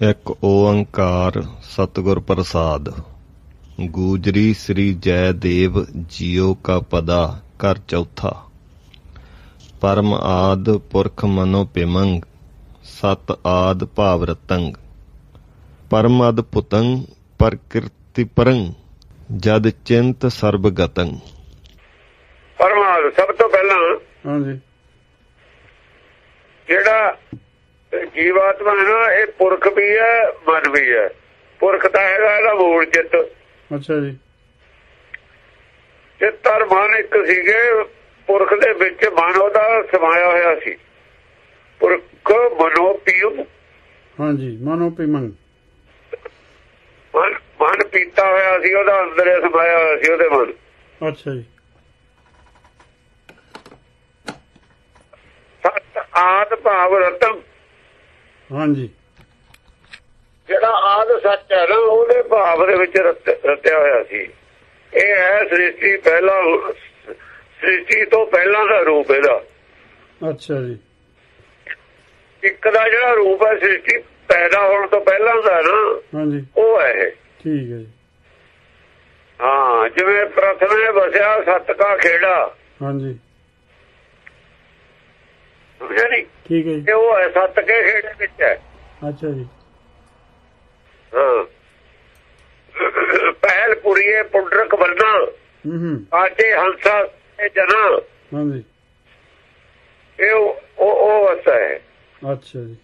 ਇੱਕ ਓੰਕਾਰ ਸਤਿਗੁਰ ਪ੍ਰਸਾਦ। ਗੂਜਰੀ ਸ੍ਰੀ ਜੈ ਦੇਵ ਜੀਓ ਕਾ ਪਦਾ ਘਰ ਚੌਥਾ। ਪਰਮ ਆਦ ਪੁਰਖ ਮਨੋ ਪਿਮੰਗ ਸਤ ਆਦ ਭਾਵ ਰਤੰਗ। ਪਰਮ ਅਦ ਪੁਤੰਗ ਪ੍ਰਕਿਰਤੀ ਪਰੰ ਜਦ ਚਿੰਤ ਸਰਬ ਗਤੰ ਪਰਮਾਤਮਾ ਸਭ ਤੋਂ ਪਹਿਲਾਂ ਹਾਂਜੀ। ਜਿਹੜਾ ਜੀਵਾਤਮਾ ਹੈ ਨਾ ਇਹ ਪੁਰਖ ਵੀ ਹੈ ਮਨ ਵੀ ਹੈ। ਪੁਰਖ ਤਾਂ ਹੈਗਾ ਇਹਦਾ ਮੂਲ ਚਿੱਤ। ਅੱਛਾ ਜੀ। ਚਿੱਤ ਔਰ ਮਨ ਇੱਕ ਸੀਗੇ ਪੁਰਖ ਦੇ ਵਿੱਚ ਮਨ ਉਹਦਾ ਸਮਾਇਆ ਹੋਇਆ ਸੀ। ਪੁਰਖ ਮਨੋ ਪੀਉ ਹਾਂਜੀ ਮਨੋ ਪਿਮੰਗ ਮਨ ਮਨ ਪੀਤਾ ਹੋਇਆ ਸੀ ਉਹਦਾ ਅੰਦਰੇ ਸਮਾਇਆ ਹੋਇਆ ਸੀ ਉਹਦੇ ਮਨ। ਅੱਛਾ ਜੀ। ਸਤ ਆਦ ਭਾਵ ਰਤਨ। ਹਾਂਜੀ। ਜਿਹੜਾ ਆਦ ਸੱਚ ਹੈ ਨਾ ਉਹਦੇ ਭਾਵ ਦੇ ਵਿੱਚ ਰਤ- ਰਤਿਆ ਹੋਇਆ ਸੀ। ਇਹ ਹੈ ਸ੍ਰਿਸ਼ਟੀ ਪਹਿਲਾਂ ਸ੍ਰਿਸ਼ਟੀ ਤੋਂ ਪਹਿਲਾਂ ਦਾ ਰੂਪ ਇਹਦਾ। ਅੱਛਾ ਜੀ। ਇੱਕ ਦਾ ਜਿਹੜਾ ਰੂਪ ਹੈ ਸ੍ਰਿਸ਼ਟੀ ਪੈਦਾ ਹੋਣ ਤੋਂ ਪਹਿਲਾਂ ਦਾ ਨਾ ਹਾਂਜੀ। ਉਹ ਹੈ ਇਹ। ਠੀਕ ਹੈ ਜੀ। ਹਾਂ ਜਿਵੇਂ ਪ੍ਰਥਮੇ ਵਸਿਆ ਸੱਤ ਕਾ ਖੇੜਾ। ਹਾਂਜੀ। ਸਮਝਿਆ ਨਹੀਂ ਠੀਕ ਹੈ ਜੀ। ਇਹ ਉਹ ਹੈ ਸੱਤ ਕੇ ਖੇੜੇ ਵਿੱਚ ਹੈ। ਅੱਛਾ ਜੀ। ਹਾਂ। ਪਹਿਲ ਪੁਰੀਏ ਪੁੰਡਰਕ ਬੰਨਾ ਹੂੰ ਹੂੰ। ਆਟੇ ਹੰਸਾ ਤੇ ਜਨਾ। ਹਾਂਜੀ ਇਹ ਉਹ ਉਹ ਅਵਸਥਾ ਹੈ। ਅੱਛਾ ਜੀ।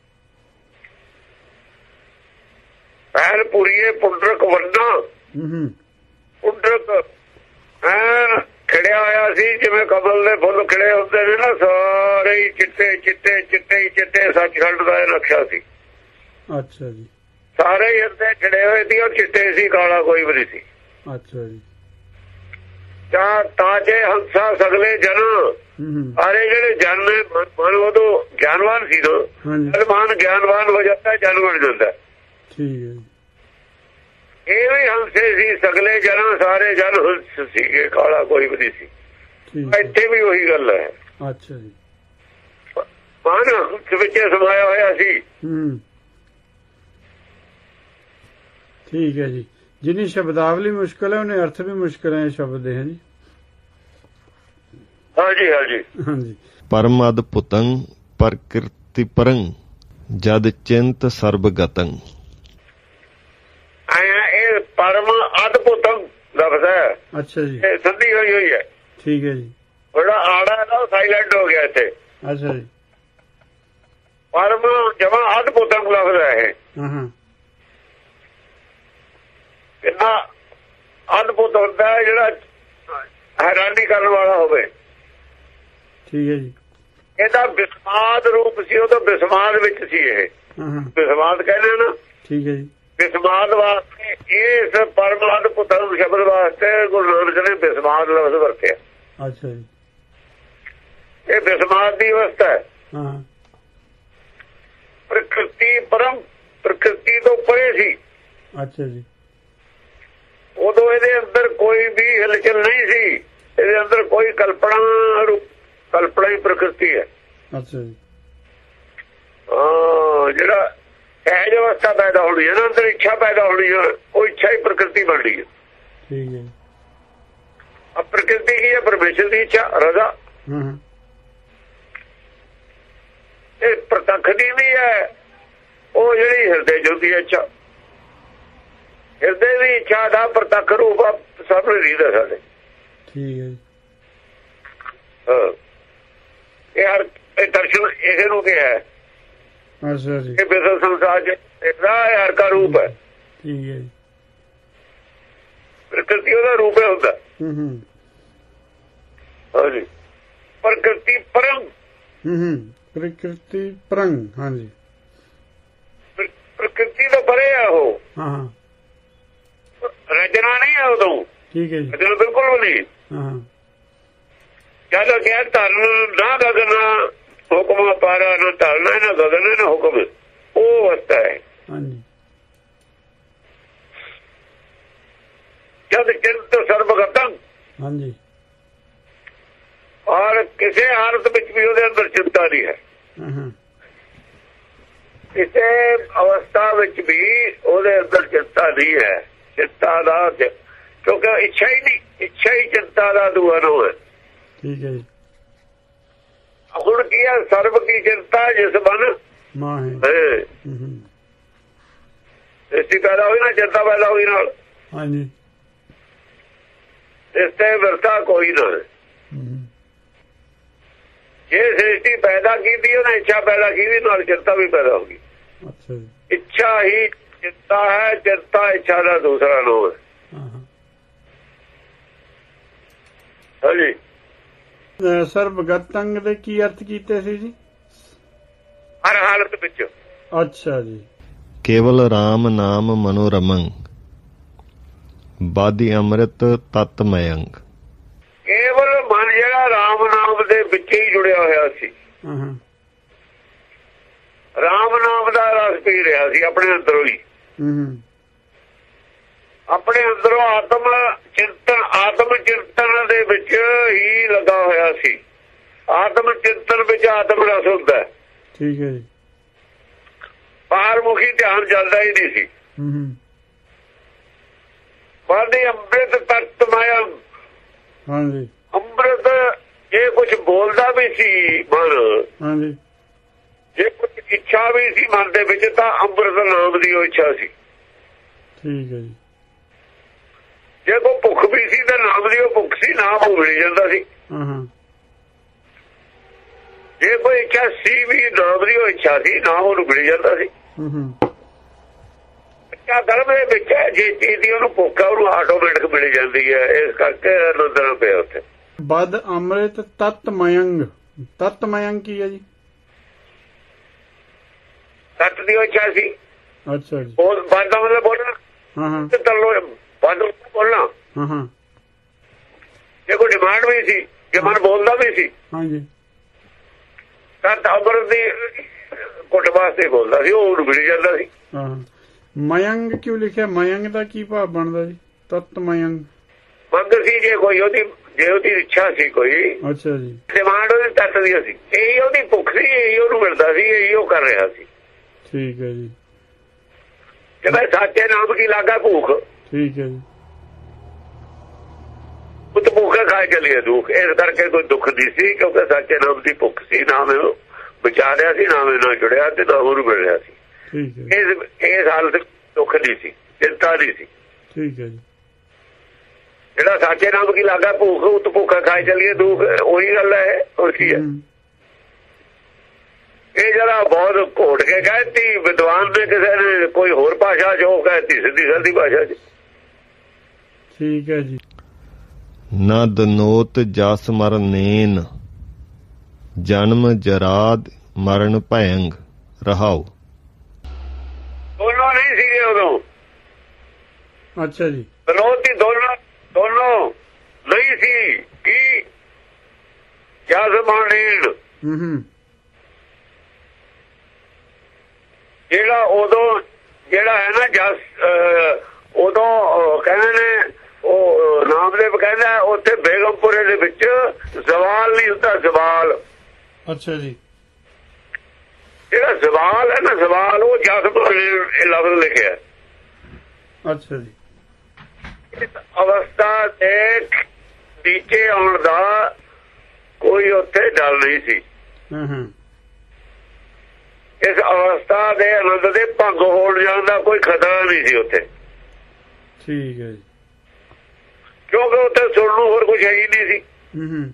ਪਹਿਲ ਪੁਰੀਏ ਪੁੰਡਰਕ ਬੰਨਾ ਹੂੰ ਹੂੰ। ਪੁੰਡਰਕ ਐਨ ਖੜਿਆ ਹੋਇਆ ਸੀ ਜਿਵੇਂ ਕਮਲ ਦੇ ਫੁੱਲ ਖਿੜੇ ਹੁੰਦੇ ਨੇ ਨਾ ਸਾਰੇ ਹੀ ਚਿੱਟੇ ਚਿੱਟੇ ਚਿੱਟੇ ਚਿੱਟੇ ਸੱਚਖੰਡ ਦਾ ਨਕਸ਼ਾ ਸੀ। ਅੱਛਾ ਜੀ। ਸਾਰੇ ਹੀ ਅੰਦੇ ਖੜੇ ਹੋਏ ਸੀ ਉਹ ਚਿੱਟੇ ਸੀ ਕਾਲਾ ਕੋਈ ਵੀ ਨਹੀਂ ਸੀ। ਅੱਛਾ ਜੀ। ਤਾਂ ਤਾਜੇ ਹੰਸਾ ਸਗਲੇ ਜਨ ਸਾਰੇ ਜਿਹੜੇ ਜਨ ਨੇ ਮਨ ਉਦੋਂ ਗਿਆਨਵਾਨ ਸੀ ਨਾ ਹਾਂਜੀ। ਜਦ ਮਨ ਗਿਆਨਵਾਨ ਹੋ ਜਾਂਦਾ ਜਨ ਬਣ ਜਾਂਦਾ। ਠੀਕ ਹੈ ਜੀ। ਇਹ ਵੀ ਹੰਸੇ ਸੀ ਸਗਲੇ ਜਨ ਸਾਰੇ ਜਨ ਹੰਸ ਸੀਗੇ ਕਾਲਾ ਕੋਈ ਵੀ ਨਹੀਂ ਸੀ। ਇੱਥੇ ਵੀ ਉਹੀ ਗੱਲ ਹੈ। ਅੱਛਾ ਜੀ। ਮਨ ਹੰਸ ਵਿੱਚ ਸਮਾਇਆ ਹੋਇਆ ਸੀ। ਹੂੰ। ਠੀਕ ਹੈ ਜੀ। ਜਿੰਨੀ ਸ਼ਬਦਾਵਲੀ ਮੁਸ਼ਕਲ ਹੈ ਉਹਨੇ ਅਰਥ ਵੀ ਮੁਸ਼ਕਲ ਹੈ ਇਹ ਸ਼ਬਦ ਦੇ ਹੈ ਜੀ। ਹਾਂਜੀ ਹਾਂਜੀ। ਹਾਂਜੀ। ਪਰਮ ਅਦ ਪੁਤੰ ਪ੍ਰਕਿਰਤੀ ਪਰੰ ਜਦ ਚਿੰਤ ਸਰਬ ਗਤੰ ਆਇਆ ਇਹ ਪਰਮ ਅਦਭੁਤਮ ਲਫ਼ਜ਼ ਹੈ। ਅੱਛਾ ਜੀ। ਇਹ ਸੰਧੀ ਹੋਈ ਹੋਈ ਹੈ। ਠੀਕ ਹੈ ਜੀ। ਬੜਾ ਆੜਾ ਹੈ ਨਾ ਸਾਇਲੈਂਟ ਹੋ ਗਿਆ ਇੱਥੇ। ਅੱਛਾ ਜੀ। ਪਰਮ ਜਮਾ ਅਦਭੁਤਮ ਲਫ਼ਜ਼ ਹੈ ਹਾਂ ਹਾਂ। ਕਿੰਨਾ ਅਦਭੁਤ ਹੁੰਦਾ ਹੈ ਜਿਹੜਾ ਹੈਰਾਨੀ ਕਰਨ ਵਾਲਾ ਹੋਵੇ। ਠੀਕ ਹੈ ਜੀ। ਇਹਦਾ ਬਿਸਮਾਦ ਰੂਪ ਸੀ ਉਹ ਤਾਂ ਬਿਸਮਾਦ ਵਿੱਚ ਸੀ ਇਹ। ਬਿਸਮਾਦ ਕਹਿੰਦੇ ਨਾ। ਠੀਕ ਹੈ ਜੀ। ਬਿਸਮਾਦ ਵਾਸਤੇ ਇਸ ਪਰਮਾਦ ਪੁੱਤਰ ਸ਼ਬਦ ਵਾਸਤੇ ਗੁਰੂ ਨਾਨਕ ਨੇ ਬਿਸਮਾਦ ਲਫ਼ਜ਼ ਵਰਤਿਆ। ਅੱਛਾ ਜੀ। ਇਹ ਬਿਸਮਾਦ ਦੀ ਅਵਸਥਾ ਹੈ। ਹਾਂ। ਪ੍ਰਕਿਰਤੀ ਪਰਮ ਪ੍ਰਕਿਰਤੀ ਤੋਂ ਪਰੇ ਸੀ। ਅੱਛਾ ਜੀ। ਉਦੋਂ ਇਹਦੇ ਅੰਦਰ ਕੋਈ ਵੀ ਹਲਚਲ ਨਹੀਂ ਸੀ। ਇਹਦੇ ਅੰਦਰ ਕੋਈ ਕਲਪਨਾ ਰੂਪ ਕਲਪਨਾ ਹੀ ਪ੍ਰਕਿਰਤੀ ਹੈ। ਅੱਛਾ ਜੀ। ਹਾਂ ਜਿਹੜਾ ਸਹਿਜ ਅਵਸਥਾ ਪੈਦਾ ਹੋਣੀ ਹੈ ਨਾ ਅੰਦਰ ਇੱਛਾ ਪੈਦਾ ਹੋਣੀ ਹੈ ਉਹ ਇੱਛਾ ਹੀ ਪ੍ਰਕਿਰਤੀ ਬਣਦੀ ਹੈ। ਠੀਕ ਹੈ ਆ ਪ੍ਰਕਿਰਤੀ ਕੀ ਹੈ? ਪਰਮੇਸ਼ਰ ਦੀ ਇੱਛਾ ਰਜ਼ਾ। ਹਾਂ ਇਹ ਪ੍ਰਤੱਖ ਦੀ ਵੀ ਹੈ ਉਹ ਜਿਹੜੀ ਹਿਰਦੇ ਹੈ ਇੱਛਾ। ਹਿਰਦੇ ਦੀ ਇੱਛਾ ਦਾ ਪ੍ਰਤੱਖ ਰੂਪ ਸਭ ਨੂੰ ਰੀਦਾ ਸਾਡੇ। ਠੀਕ ਹੈ ਹਾਂ। ਇਹ ਹਰ ਇਹ ਦਰਸ਼ਨ ਇਹਦੇ ਨੂੰ ਕਿਹਾ ਹੈ। ਅੱਛਾ ਜੀ। ਇਹ ਬਿਸਲ ਸੰਸਾਰ ਚ ਇਹਦਾ ਹਰ ਕਾ ਰੂਪ ਹੈ। ਠੀਕ ਹੈ ਜੀ। ਪ੍ਰਕਿਰਤੀ ਉਹਦਾ ਰੂਪ ਹੈ ਹੁੰਦਾ ਹੂੰ ਹੂੰ। ਹਾਂਜੀ। ਪ੍ਰਕਿਰਤੀ ਪਰਮ ਹੂੰ ਹੂੰ। ਪ੍ਰਕਿਰਤੀ ਪ੍ਰੰਗ ਹਾਂਜੀ। ਪ੍ਰ- ਪ੍ਰਕਿਰਤੀ ਤੋਂ ਪਰੇ ਆ ਉਹ। ਹਾਂ ਹਾਂ। ਰਚਨਾ ਨਹੀਂ ਹੈ ਉਦੋਂ। ਠੀਕ ਹੈ ਜੀ। ਰਚਨਾ ਬਿਲਕੁਲ ਨਹੀਂ। ਹਾਂ ਹਾਂ। ਜਦੋਂ ਕਿਹਾ ਧਰਨ ਨਾ ਗਗਨ ਹੁਕਮ ਪਾਰਾ ਨਾ ਧਰਨਾ ਨਾ ਗਗਨ ਨਾ ਹੁਕਮ ਉਹ ਅਵਸਥਾ ਹੈ। ਹਾਂਜੀ। ਜਦ ਚਿੰਤ ਸਰਬਗਤੰ ਹਾਂਜੀ। ਔਰ ਕਿਸੇ ਹਾਲਤ ਵਿੱਚ ਵੀ ਉਹਦੇ ਅੰਦਰ ਚਿੰਤਾ ਨਹੀਂ ਹੈ। ਕਿਸੇ ਅਵਸਥਾ ਵਿੱਚ ਵੀ ਉਹਦੇ ਅੰਦਰ ਚਿੰਤਾ ਨਹੀਂ ਹੈ। ਚਿੰਤਾ ਦਾ ਕਿਉਂਕਿ ਇੱਛਾ ਹੀ ਨਹੀਂ ਇੱਛਾ ਹੀ ਚਿੰਤਾ ਦਾ ਦੂਰ ਹੈ। ਠੀਕ ਹੈ ਜੀ। ਹੁਣ ਕੀ ਹੈ ਸਰਬ ਕੀ ਚਿੰਤਾ ਜਿਸ ਬਨ? ਮਾਂ ਹੈ। ਹੈ ਹੂੰ ਹੂੰ ਸ੍ਰਿਸ਼ਟੀ ਪੈਦਾ ਹੋਈ ਨਾ ਚਿੰਤਾ ਪੈਦਾ ਹੋਈ ਨਾਲ। ਹਾਂਜੀ। ਇਸ ਤੇ ਵਰਤਾ ਕੋਈ ਨਾ ਜੇ ਸ੍ਰਿਸ਼ਟੀ ਪੈਦਾ ਕੀਤੀ ਉਹਨੇ ਇੱਛਾ ਪੈਦਾ ਕੀਤੀ ਨਾਲ ਚਿੰਤਾ ਵੀ ਪੈਦਾ ਹੋ ਗਈ। ਅੱਛਾ ਇੱਛਾ ਹੀ ਚਿੰਤਾ ਹੈ ਚਿੰਤਾ ਇੱਛਾ ਦਾ ਦੂਸਰਾ ਨਾਮ ਹੈ। ਹਾਂਜੀ। ਸਰਬਗਤ ਅੰਗ ਦੇ ਕੀ ਅਰਥ ਕੀਤੇ ਸੀ ਜੀ? ਹਰ ਹਾਲਤ ਵਿੱਚ। ਅੱਛਾ ਜੀ। ਕੇਵਲ RAM ਨਾਮ ਮਨੋਰਮੰ ਬਾਦੀ ਅੰਮ੍ਰਿਤ ਤਤਮਯੰਗ। ਕੇਵਲ ਮਨ ਜਿਹੜਾ ਰਾਮ ਨਾਮ ਦੇ ਵਿੱਚ ਹੀ ਜੁੜਿਆ ਹੋਇਆ ਸੀ। ਹਾਂ ਹਾਂ। ਰਾਮ ਨਾਮ ਦਾ ਰਸ ਪੀ ਰਿਹਾ ਸੀ ਆਪਣੇ ਅੰਦਰੋਂ ਹੀ। ਹੂੰ ਹੂੰ। ਆਪਣੇ ਅੰਦਰੋਂ ਆਤਮ ਚਿੰਤਨ ਆਤਮ ਚਿੰਤਨ ਦੇ ਵਿੱਚ ਹੀ ਲੱਗਾ ਹੋਇਆ ਸੀ। ਆਤਮ ਚਿੰਤਨ ਵਿੱਚ ਆਤਮ ਰਸ ਹੁੰਦਾ। ਠੀਕ ਹੈ ਜੀ। ਬਾਹਰ ਮੁਖੀ ਧਿਆਨ ਚੱਲਦਾ ਹੀ ਨਹੀਂ ਸੀ। ਹੂੰ ਹੂੰ। ਬਾਦੀ ਅੰਮ੍ਰਿਤ ਤਤ ਮਾਇਆ ਹਾਂਜੀ। ਅੰਮ੍ਰਿਤ ਇਹ ਕੁਝ ਬੋਲਦਾ ਵੀ ਸੀ ਮਨ ਹਾਂਜੀ। ਜੇ ਕੁਝ ਇੱਛਾ ਵੀ ਸੀ ਮਨ ਦੇ ਵਿੱਚ ਤਾਂ ਅੰਮ੍ਰਿਤ ਨਾਮ ਦੀ ਉਹ ਇੱਛਾ ਸੀ। ਠੀਕ ਹੈ ਜੀ। ਜੇ ਕੋਈ ਭੁੱਖ ਵੀ ਸੀ ਤਾਂ ਨਾਮ ਦੀ ਉਹ ਭੁੱਖ ਸੀ ਨਾਮ ਉਹ ਮਿਲ ਜਾਂਦਾ ਸੀ। ਜੇ ਕੋਈ ਇੱਛਾ ਸੀ ਵੀ ਨਾਮ ਦੀ ਉਹ ਇੱਛਾ ਸੀ ਨਾਮ ਉਹਨੂੰ ਮਿਲ ਜਾਂਦਾ ਸੀ। ਕਿਆ ਧਰਮ ਦੇ ਵਿੱਚ ਹੈ ਜੇ ਚੀਜ਼ ਦੀ ਉਹਨੂੰ ਭੁੱਖ ਆ ਉਹਨੂੰ ਆਟੋਮੈਟਿਕ ਮਿਲ ਜਾਂਦੀ ਹੈ ਇਸ ਕਰਕੇ ਨੰਦਰਾ ਪਿਆ ਉੱਥੇ। ਬਦ ਅੰਮ੍ਰਿਤ ਤਤਮਯੰਗ ਤਤਮਯੰਗ ਕੀ ਹੈ ਜੀ? ਸੱਤ ਦੀ ਉਹ ਇੱਛਾ ਸੀ। ਅੱਛਾ ਜੀ। ਉਹ ਬਾਦਾ ਮਤਲਬ ਬੋਲਣਾ। ਹਾਂ ਹਾਂ ਤੇ ਤਲੋ ਬਾਦਾ ਬੋਲਣਾ। ਹਾਂ ਹਾਂ। ਜੇ ਕੋਈ ਡਿਮਾਂਡ ਵੀ ਸੀ ਜੇ ਮਨ ਬੋਲਦਾ ਵੀ ਸੀ ਹਾਂਜੀ। ਤਾਂ ਅਮਰ ਦੀ ਕੁੱਟ ਵਾਸਤੇ ਬੋਲਦਾ ਸੀ ਉਹ ਮਿਲ ਜਾਂਦਾ ਸੀ। ਹਾਂ। ਮਯੰਗ ਕਿਉਂ ਲਿਖਿਆ? ਮਯੰਗ ਦਾ ਕੀ ਭਾਵ ਬਣਦਾ ਜੀ? ਤਤਮਯੰਗ ਮੰਗ ਸੀ ਜੇ ਕੋਈ ਉਹਦੀ ਜੇ ਉਹਦੀ ਇੱਛਾ ਸੀ ਕੋਈ ਅੱਛਾ ਜੀ। ਡਿਮਾਂਡ ਉਹਦੀ ਤੱਤ ਦੀ ਸੀ। ਇਹੀ ਉਹਦੀ ਭੁੱਖ ਸੀ ਇਹੀ ਉਹਨੂੰ ਮਿਲਦਾ ਸੀ ਇਹੀ ਉਹ ਕਰ ਰਿਹਾ ਸੀ। ਠੀਕ ਹੈ ਜੀ। ਕਿ ਮੈਂ ਸਾਚੇ ਨਾਮ ਕੀ ਲਾਗਾ ਭੁੱਖ? ਠੀਕ ਹੈ ਜੀ। ਉਹ ਭੁੱਖੇ ਖਾ ਚਲੀਏ ਦੁੱਖ। ਇਸ ਕਰਕੇ ਕੋਈ ਦੁੱਖ ਨਹੀਂ ਸੀ ਕਿਉਂਕਿ ਸਾਚੇ ਨਾਮ ਦੀ ਭੁੱਖ ਸੀ ਨਾਮ ਇਹਨੂੰ ਬਚਾ ਰਿਹਾ ਸੀ ਨਾਮ ਨਾਲ ਜੁੜਿਆ ਤੇ ਨਾਮ ਉਹਨੂੰ ਮਿਲ ਰਿਹਾ ਸੀ। ਠੀਕ ਹੈ। ਇਸ ਇਸ ਹਾਲਤ ਦੁੱਖ ਨਹੀਂ ਸੀ ਚਿੰਤਾ ਨਹੀਂ ਸੀ। ਠੀਕ ਹੈ ਜੀ। ਜਿਹੜਾ ਸਾਚੇ ਨਾਮ ਕੀ ਲਾਗਾ ਭੁੱਖ ਉਹ ਤੋਂ ਭੁੱਖਾ ਖਾ ਚਲੀਏ ਦੁੱਖ ਉਹੀ ਗੱਲ ਹੈ ਹੋਰ ਕੀ ਹੈ। ਇਹ ਜਿਹੜਾ ਬਹੁਤ ਘੋਟ ਕੇ ਕਹਿਤੀ ਵਿਦਵਾਨ ਨੇ ਕਿਸੇ ਨੇ ਕੋਈ ਹੋਰ ਭਾਸ਼ਾ ਉਹ ਕਹਿਤੀ ਸਿੱਧੀ ਸਾਦੀ ਭਾਸ਼ਾ 'ਚ। ਠੀਕ ਹੈ ਜੀ। ਨ ਦਨੋਤ ਜਸ ਮਰ ਨੇਨ ਜਨਮ ਜਰਾਦ ਮਰਨ ਭਯੰਗ ਰਹਾਉ ਦੋਨੋਂ ਨਹੀਂ ਸੀਗੇ ਉਦੋਂ। ਅੱਛਾ ਜੀ। ਵਿਰੋਧੀ ਦੋਨੋਂ ਦੋਨੋਂ ਨਹੀਂ ਸੀ। ਕੀ? ਜਸ ਹੂੰ ਹੂੰ। ਜਿਹੜਾ ਉਦੋਂ ਜਿਹੜਾ ਹੈ ਨਾ ਜਸ ਉਦੋਂ ਕਹਿੰਦੇ ਨੇ ਉਹ ਨਾਮਦੇਵ ਕਹਿੰਦਾ ਉੱਥੇ ਬੇਗਮਪੁਰੇ ਦੇ ਵਿੱਚ ਸਵਾਲ ਨਹੀਂ ਹੁੰਦਾ ਸਵਾਲ ਅੱਛਾ ਜੀ। ਜਿਹੜਾ ਸਵਾਲ ਹੈ ਨਾ ਸਵਾਲ ਉਹ ਜਸ ਮਾਣੀਣ ਇਹ ਲਫ਼ਜ਼ ਲਿਖਿਆ ਅੱਛਾ ਜੀ। ਇਸ ਅਵਸਥਾ ਦੇ ਨੀਚੇ ਆਉਣ ਦਾ ਕੋਈ ਉੱਥੇ ਡਰ ਨਹੀਂ ਸੀ। ਹਾਂ ਹਾਂ। ਇਸ ਅਵਸਥਾ ਦੇ ਆਨੰਦ ਦੇ ਭੰਗ ਹੋਣ ਜਾਣ ਦਾ ਕੋਈ ਖਤਰਾ ਨਹੀਂ ਸੀ ਉੱਥੇ। ਠੀਕ ਹੈ ਜੀ। ਸੁਣਨ ਨੂੰ ਹੋਰ ਕੁਝ ਹੈ ਹੀ ਨਹੀਂ ਸੀ। ਹੂੰ ਹੂੰ।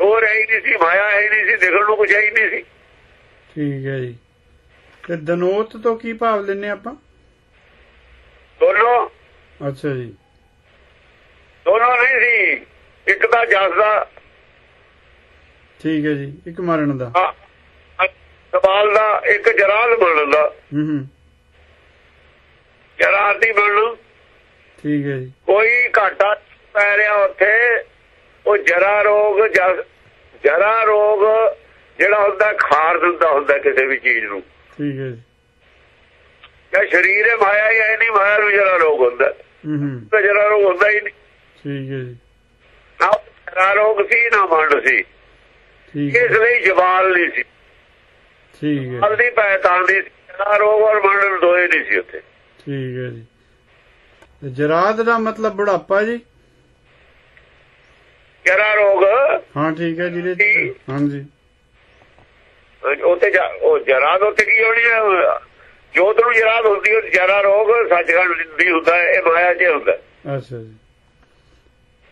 ਹੋਰ ਹੈ ਹੀ ਨਹੀਂ ਸੀ ਮਾਇਆ ਹੈ ਨਹੀਂ ਸੀ ਦੇਖਣ ਨੂੰ ਕੁਝ ਹੈ ਹੀ ਨਹੀਂ ਸੀ। ਠੀਕ ਹੈ ਜੀ। ਤੇ ਦਨੋਤ ਤੋਂ ਕੀ ਭਾਵ ਲੈਨੇ ਆਪਾਂ? ਦੋਨੋਂ। ਅੱਛਾ ਜੀ। ਦੋਨੋਂ ਨਹੀਂ ਸੀ ਇੱਕ ਤਾਂ ਦਾ। ਠੀਕ ਹੈ ਜੀ ਇੱਕ ਮਰਨ ਦਾ। ਸਵਾਲ ਦਾ ਇੱਕ ਜਰਾਦ ਬਣਨ ਦਾ। ਹੂੰ ਹੂੰ। ਜਰਾਦੀ ਬਣਨ। ਠੀਕ ਹੈ ਜੀ। ਕੋਈ ਘਾਟਾ ਪੈ ਰਿਹਾ ਉੱਥੇ। ਉਹ ਜਰਾ ਰੋਗ ਜਰਾ ਰੋਗ ਜਿਹੜਾ ਹੁੰਦਾ ਖਾਰ ਦਿੰਦਾ ਹੁੰਦਾ ਕਿਸੇ ਵੀ ਚੀਜ਼ ਨੂੰ। ਠੀਕ ਹੈ ਜੀ। ਜਾਂ ਸਰੀਰ ਹੈ ਮਾਇਆ ਹੀ ਹੈ ਨਹੀਂ ਮਾਇਆ ਨੂੰ ਜਰਾ ਰੋਗ ਹੁੰਦਾ। ਹੂੰ ਹੂੰ। ਤਾਂ ਜਰਾ ਰੋਗ ਹੁੰਦਾ ਹੀ ਨਹੀਂ। ਠੀਕ ਹੈ ਜੀ। ਨਾ ਜਰਾ ਰੋਗ ਸੀ ਨਾ ਮੰਡ ਸੀ। ਠੀਕ ਇਸ ਲਈ ਜਵਾਲ ਨਹੀਂ ਸੀ। ਠੀਕ ਹੈ। ਆਪਦੀ ਪਹਿਚਾਨ ਦੀ ਜਰਾ ਰੋਗ ਔਰ ਮੰਡਲ ਦੋਏ ਨਹੀਂ ਸੀ ਉੱਥੇ। ਠੀਕ ਹੈ ਜੀ। ਤੇ ਜਰਾਦ ਦਾ ਮਤਲਬ ਬੁਢਾਪਾ ਜੀ? ਜਰਾ ਰੋਗ? ਹਾਂ ਠੀਕ ਹੈ ਜਿਹਦੇ ਚ- ਹਾਂਜੀ। ਜਾ- ਉਹ ਜਰਾਦ ਉੱਥੇ ਕੀ ਹੋਣੀ ਹੈ? ਜੋਤ ਨੂੰ ਜਰਾਦ ਹੁੰਦੀ ਹੈ ਜਰਾ ਰੋਗ ਸੱਚਖੰਡ ਦੀ ਹੁੰਦਾ ਇਹ ਮਾਇਆ 'ਚ ਹੁੰਦਾ। ਅੱਛਾ ਜੀ।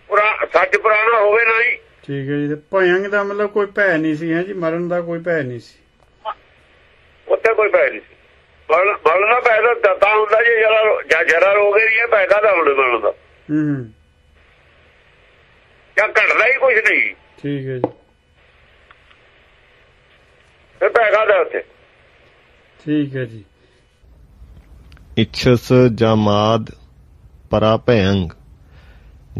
ਪੁਰਾ ਸੱਚ ਪੁਰਾਣਾ ਹੋਵੇ ਨਾ ਹੀ ਠੀਕ ਹੈ ਜੀ ਤੇ ਭਯੰਗ ਦਾ ਮਤਲਬ ਕੋਈ ਭੈ ਨਹੀਂ ਸੀ ਹੈ ਜੀ? ਮਰਨ ਦਾ ਕੋਈ ਭੈ ਨਹੀਂ ਸੀ। ਉੱਥੇ ਕੋਈ ਪੈ ਨਹੀਂ ਦਾ ਪੈਦਾ ਦਤਾ ਹੁੰਦਾ ਜੇ ਜਰਾ ਜਾਂ ਜਰਾ ਰੋਗ ਹੀ ਹੈ ਪੈਦਾ ਦਾ ਹੁਣ ਮਰਨ ਦਾ। ਹੂੰ ਹੂੰ। ਜਾਂ ਘਟਦਾ ਹੀ ਕੁਝ ਨਹੀਂ। ਠੀਕ ਹੈ ਜੀ। ਫਿਰ ਪੈਦਾ ਦਾ ਉੱਥੇ। ਠੀਕ ਹੈ ਜੀ। ਇਛਸ ਜਾਮਾਦ ਪਰਾਭਯੰਗ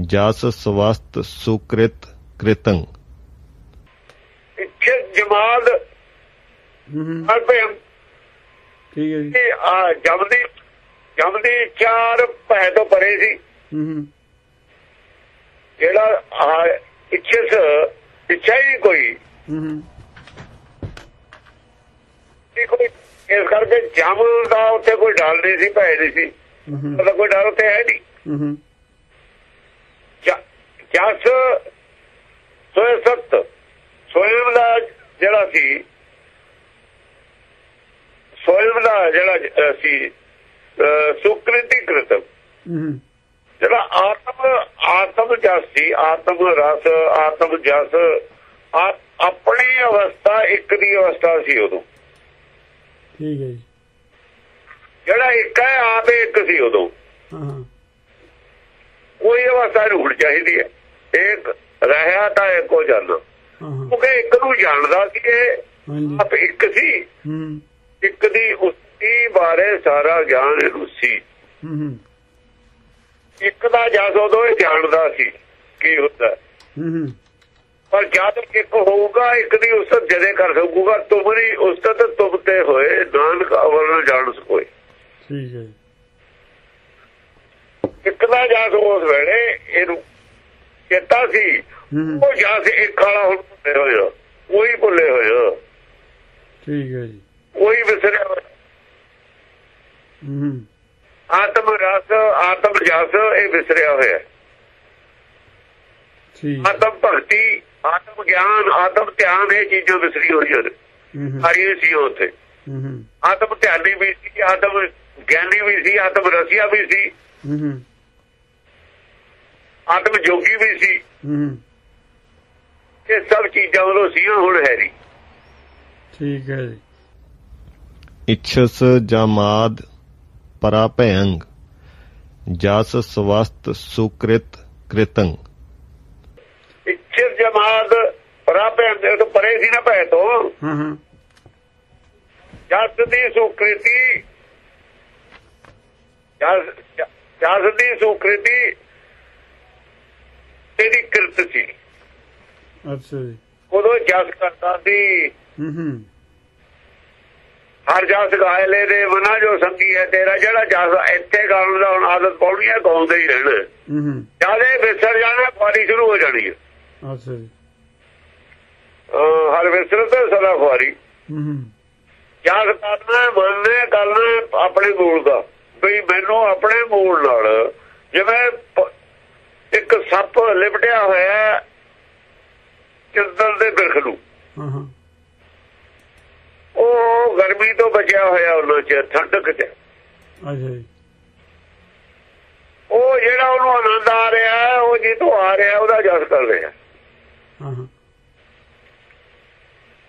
ਜਸ ਸਵਸਤ ਸੁਕ੍ਰਿਤ ਕ੍ਰਿਤੰ ਇੱਥੇ ਜਮਾਦ ਹੂੰ ਹੂੰ। ਅਲਪੇ ਠੀਕ ਹੈ ਜੀ। ਆ ਜਮਦੀ ਜਮਦੀ ਚਾਰ ਭੈ ਤੋਂ ਪਰੇ ਸੀ। ਹੂੰ ਹੂੰ। ਜਿਹੜਾ ਆ ਇੱਛਸ ਇੱਛਾ ਹੀ ਕੋਈ। ਹੂੰ ਹੂੰ। ਇਹ ਕੋਈ ਇਸ ਕਰਕੇ ਜਮ ਦਾ ਉੱਥੇ ਕੋਈ ਡਰ ਨਹੀਂ ਸੀ ਭੈ ਨਹੀਂ ਸੀ। ਹੂੰ ਹੂੰ। ਉਹਦਾ ਕੋਈ ਡਰ ਉੱਥੇ ਹੈ ਨਹੀਂ। ਹੂੰ ਜਸ ਸੋਏ ਸਤ ਸੋਇਮ ਦਾ ਜਿਹੜਾ ਸੀ ਸੋਇਮ ਦਾ ਜਿਹੜਾ ਸੀ ਸੁਕ੍ਰਿਤੀ ਕ੍ਰਿਤਮ ਜਿਹੜਾ ਆਤਮ ਆਤਮ ਜਸ ਸੀ ਆਤਮ ਰਸ ਆਤਮ ਜਸ ਆਪਣੀ ਅਵਸਥਾ ਇੱਕ ਦੀ ਅਵਸਥਾ ਸੀ ਉਦੋਂ। ਠੀਕ ਹੈ ਜੀ। ਜਿਹੜਾ ਇੱਕ ਹੈ ਆਪ ਇੱਕ ਸੀ ਉਦੋਂ। ਕੋਈ ਅਵਸਥਾ ਨਹੀਂ ਹੁਣ ਚਾਹੀਦੀ ਹੈ। ਇੱਕ ਰਹਿਆ ਤਾਂ ਇੱਕੋ ਜਾਣਾ ਹਾਂ। ਹਾਂ ਕਿਉਂਕਿ ਇੱਕ ਨੂੰ ਜਾਣਦਾ ਸੀ ਕਿ ਆਪ ਇੱਕ ਸੀ। ਹੂੰ। ਇੱਕ ਦੀ ਉਸਤੀ ਬਾਰੇ ਸਾਰਾ ਗਿਆਨ ਇਹਨੂੰ ਸੀ ਇੱਕ ਦਾ ਜਸ ਉਦੋਂ ਇਹ ਜਾਣਦਾ ਸੀ ਕੀ ਹੁੰਦਾ। ਪਰ ਜਦ ਇੱਕ ਹੋਊਗਾ ਇੱਕ ਦੀ ਉਸਤ ਜਦੇ ਕਰ ਸਕੂਗਾ ਤੁਮਰੀ ਉਸਤਤ ਤੁਮ ਤੇ ਹੋਏ ਨਾਨਕ ਅਵਰ ਨਾ ਜਾਣ ਸਕੋਏ। ਠੀਕ ਹੈ ਜੀ। ਇੱਕ ਦਾ ਜਸ ਉਸ ਵੇਲੇ ਇਹਨੂੰ ਚੇਤਾ ਸੀ ਉਹ ਜਸ ਇੱਕ ਵਾਲਾ ਹੁਣ ਭੁੱਲੇ ਹੋਇਆ ਉਹੀ ਭੁੱਲੇ ਹੋਇਆ ਠੀਕ ਹੈ ਜੀ। ਉਹੀ ਵਿਸਰਿਆ ਹੋਇਆ ਹੂੰ। ਆਤਮ ਰਸ ਆਤਮ ਜਸ ਇਹ ਵਿਸਰਿਆ ਹੋਇਆ ਠੀਕ। ਆਤਮ ਭਗਤੀ ਆਤਮ ਗਿਆਨ ਆਤਮ ਧਿਆਨ ਇਹ ਚੀਜ਼ਾਂ ਵਿਸਰੀ ਹੋਈਆਂ ਨੇ ਹੂੰ ਹੂੰ। ਸਾਰੀਆਂ ਸੀ ਉੱਥੇ। ਆਤਮ ਧਿਆਨੀ ਵੀ ਸੀ ਆਤਮ ਗਿਆਨੀ ਵੀ ਸੀ ਆਤਮ ਰਸੀਆ ਵੀ ਸੀ। ਆਤਮ ਜੋਗੀ ਵੀ ਸੀ। ਇਹ ਸਭ ਚੀਜ਼ਾਂ ਉਹਨੂੰ ਸੀਆਂ ਹੁਣ ਹੈ ਨਹੀਂ। ਠੀਕ ਹੈ ਜੀ। ਇਛਸ ਜਾਮਾਦ ਪਰਾਭਯੰਗ ਜਸ ਸਵਸਤ ਸੁਕ੍ਰਿਤ ਕ੍ਰਿਤੰ ਇੱਛਰ ਜਮਾਦ ਪਰਾਪੇ ਦੇ ਤੋਂ ਪਰੇ ਸੀ ਨਾ ਭੈ ਤੋਂ। ਹਾਂ ਹਾਂ। ਜਸ ਦੀ ਸੁਕ੍ਰਿਤੀ ਜਸ ਜਸ ਦੀ ਸੁਕ੍ਰਿਤੀ ਇਹਦੀ ਕਿਰਤ ਸੀ। ਅੱਛਾ ਜੀ। ਉਦੋਂ ਜਸ ਕਰਦਾ ਸੀ। ਹੂੰ ਹੂੰ। ਹਰ ਜਸ ਗਾਇ ਲੈ ਦੇ ਮਨਾ ਜੋ ਸੰਗੀ ਹੈ ਤੇਰਾ ਜਿਹੜਾ ਜਸ ਇੱਥੇ ਗਾਉਣ ਦਾ ਹੁਣ ਆਦਤ ਪਾਉਣੀ ਹੈ ਗਾਉਂਦੇ ਹੀ ਰਹਿਣਾ। ਹੂੰ ਹੂੰ ਜਿਆਦੇ ਵਿਸਰ ਜਾਣਾ ਖੁਆਰੀ ਸ਼ੁਰੂ ਹੋ ਜਾਣੀ ਹੈ। ਅੱਛਾ ਜੀ। ਅਹ ਹਰ ਵਿਸਰ ਤੇ ਸਦਾ ਖੁਆਰੀ। ਹੂੰ ਹੂੰ ਜਸ ਕਰਨਾ ਮੰਨਣਾ ਕਰਨਾ ਆਪਣੇ ਮੂਲ ਦਾ। ਵੀ ਮੈਨੂੰ ਆਪਣੇ ਮੂਲ ਨਾਲ ਜਿਵੇਂ ਇੱਕ ਸੱਪ ਲਿਪਟਿਆ ਹੋਇਆ ਚੰਦਨ ਦੇ ਬਿਰਖ ਨੂੰ। ਹਾਂ ਹਾਂ ਉਹ ਗਰਮੀ ਤੋਂ ਬਚਿਆ ਹੋਇਆ ਉਹਨਾਂ ਚ ਠੰਡਕ ਚ। ਅੱਛਾ ਜੀ। ਉਹ ਜਿਹੜਾ ਉਹਨੂੰ ਆਨੰਦ ਆ ਰਿਹਾ ਉਹ ਜਿੱਥੋਂ ਆ ਰਿਹਾ ਉਹਦਾ ਜਸ ਕਰ ਰਿਹਾ। ਹਾਂ ਹਾਂ।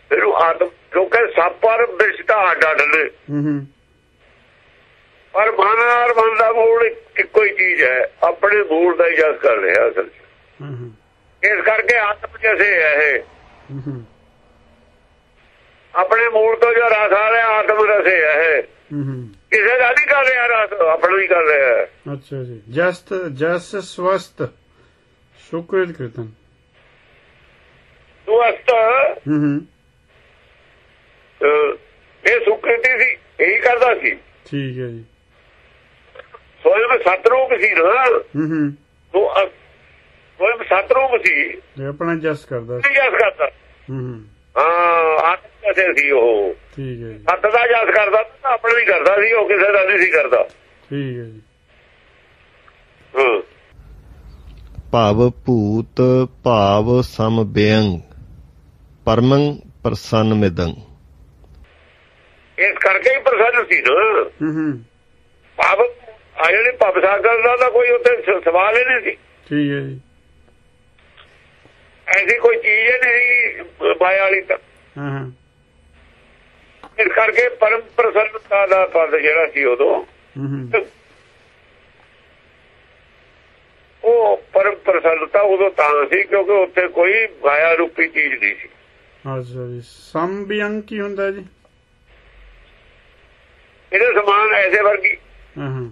ਫਿਰ ਉਹ ਆਤਮ ਕਿਉਂਕਿ ਸੱਪ ਔਰ ਬਿਰਛਤਾ ਅੱਡ ਨੇ ਹੂੰ ਹੂੰ। ਪਰ ਮਨ ਔਰ ਮਨ ਦਾ ਮੂਲ ਇੱਕੋ ਹੀ ਚੀਜ਼ ਹੈ ਆਪਣੇ ਮੂਲ ਦਾ ਹੀ ਜਸ ਕਰ ਰਿਹਾ ਅਸਲ 'ਚ। ਹਾਂ ਹਾਂ। ਇਸ ਕਰਕੇ ਆਤਮ ਜੈਸੇ ਹੈ ਇਹ। ਹੂੰ ਹੂੰ। ਆਪਣੇ ਮੂਲ ਤੋਂ ਜੋ ਰਸ ਆ ਰਿਹਾ ਆਤਮ ਰਸੇ ਹੈ ਇਹ। ਕਿਸੇ ਦਾ ਨਹੀਂ ਕਰ ਰਿਹਾ ਰਸ ਆਪਣਾ ਹੀ ਕਰ ਰਿਹਾ ਹੈ। ਅੱਛਾ ਜੀ। ਜਸਤ ਜਸ ਸਵਸਤ। ਸ਼ੁਕਰ ਕੀਰਤਨ। ਦੁਸਤ ਹੂੰ ਹੂੰ ਇਹ ਸੁਕ੍ਰਿਤੀ ਸੀ ਇਹੀ ਕਰਦਾ ਸੀ। ਠੀਕ ਹੈ ਜੀ। ਸੋਇਮ ਸਤਰੂਪ ਸੀ ਨਾ। ਹੂੰ ਹੂੰ ਉਹ ਅ- ਸੋਇਮ ਸਤਰੂਪ ਸੀ। ਇਹ ਆਪਣਾ ਜਸ ਕਰਦਾ ਸੀ। ਜਸ ਕਰਦਾ। ਹੂੰ ਹੂੰ ਹਾਂ ਆਤਮ ਕਿਸੇ ਸੀ ਉਹ। ਠੀਕ ਹੈ ਜੀ। ਸੱਤ ਦਾ ਜਸ ਕਰਦਾ ਆਪਣਾ ਵੀ ਕਰਦਾ ਸੀ ਉਹ ਕਿਸੇ ਦਾ ਨਹੀਂ ਸੀ ਕਰਦਾ। ਠੀਕ ਹੈ ਜੀ। ਹਾਂ। ਭਵ ਭੂਤ ਭਾਵ ਸਮ ਬੇਅੰਗ ਪਰਮੰ ਪ੍ਰਸੰਨ ਮਿਦੰ। ਇਸ ਕਰਕੇ ਹੀ ਪ੍ਰਸੰਨ ਸੀ ਨਾ। ਹੂੰ ਹੂੰ। ਭਾਵ ਆ ਜਿਹੜੇ ਭਵ ਸਾਗਰ ਦਾ ਤਾਂ ਕੋਈ ਸ- ਸਵਾਲ ਹੀ ਨਹੀਂ ਸੀ। ਠੀਕ ਹੈ ਜੀ। ਐਸੀ ਕੋਈ ਚੀਜ਼ ਹੀ ਨਹੀਂ ਮਾਇਆ ਵਾਲੀ ਤਾਂ। ਹਾਂ ਹਾਂ। ਇਸ ਕਰਕੇ ਪਰਮ ਪ੍ਰਸੰਨਤਾ ਦਾ ਪਦ ਜਿਹੜਾ ਸੀ ਉਦੋਂ ਉਹ ਪਰਮ ਪ੍ਰਸੰਨਤਾ ਉਦੋਂ ਤਾਂ ਸੀ ਕਿਉਂਕਿ ਉੱਥੇ ਕੋਈ ਮਾਇਆ ਰੂਪੀ ਚੀਜ਼ ਨਹੀਂ ਸੀ। ਅੱਛਾ ਜੀ ਸੰਬਿਅੰਗ ਕੀ ਹੁੰਦਾ ਜੀ। ਇਹਦੇ ਸਮਾਨ ਐਸੇ ਵਰਗੀ। ਹਾਂ ਹਾਂ।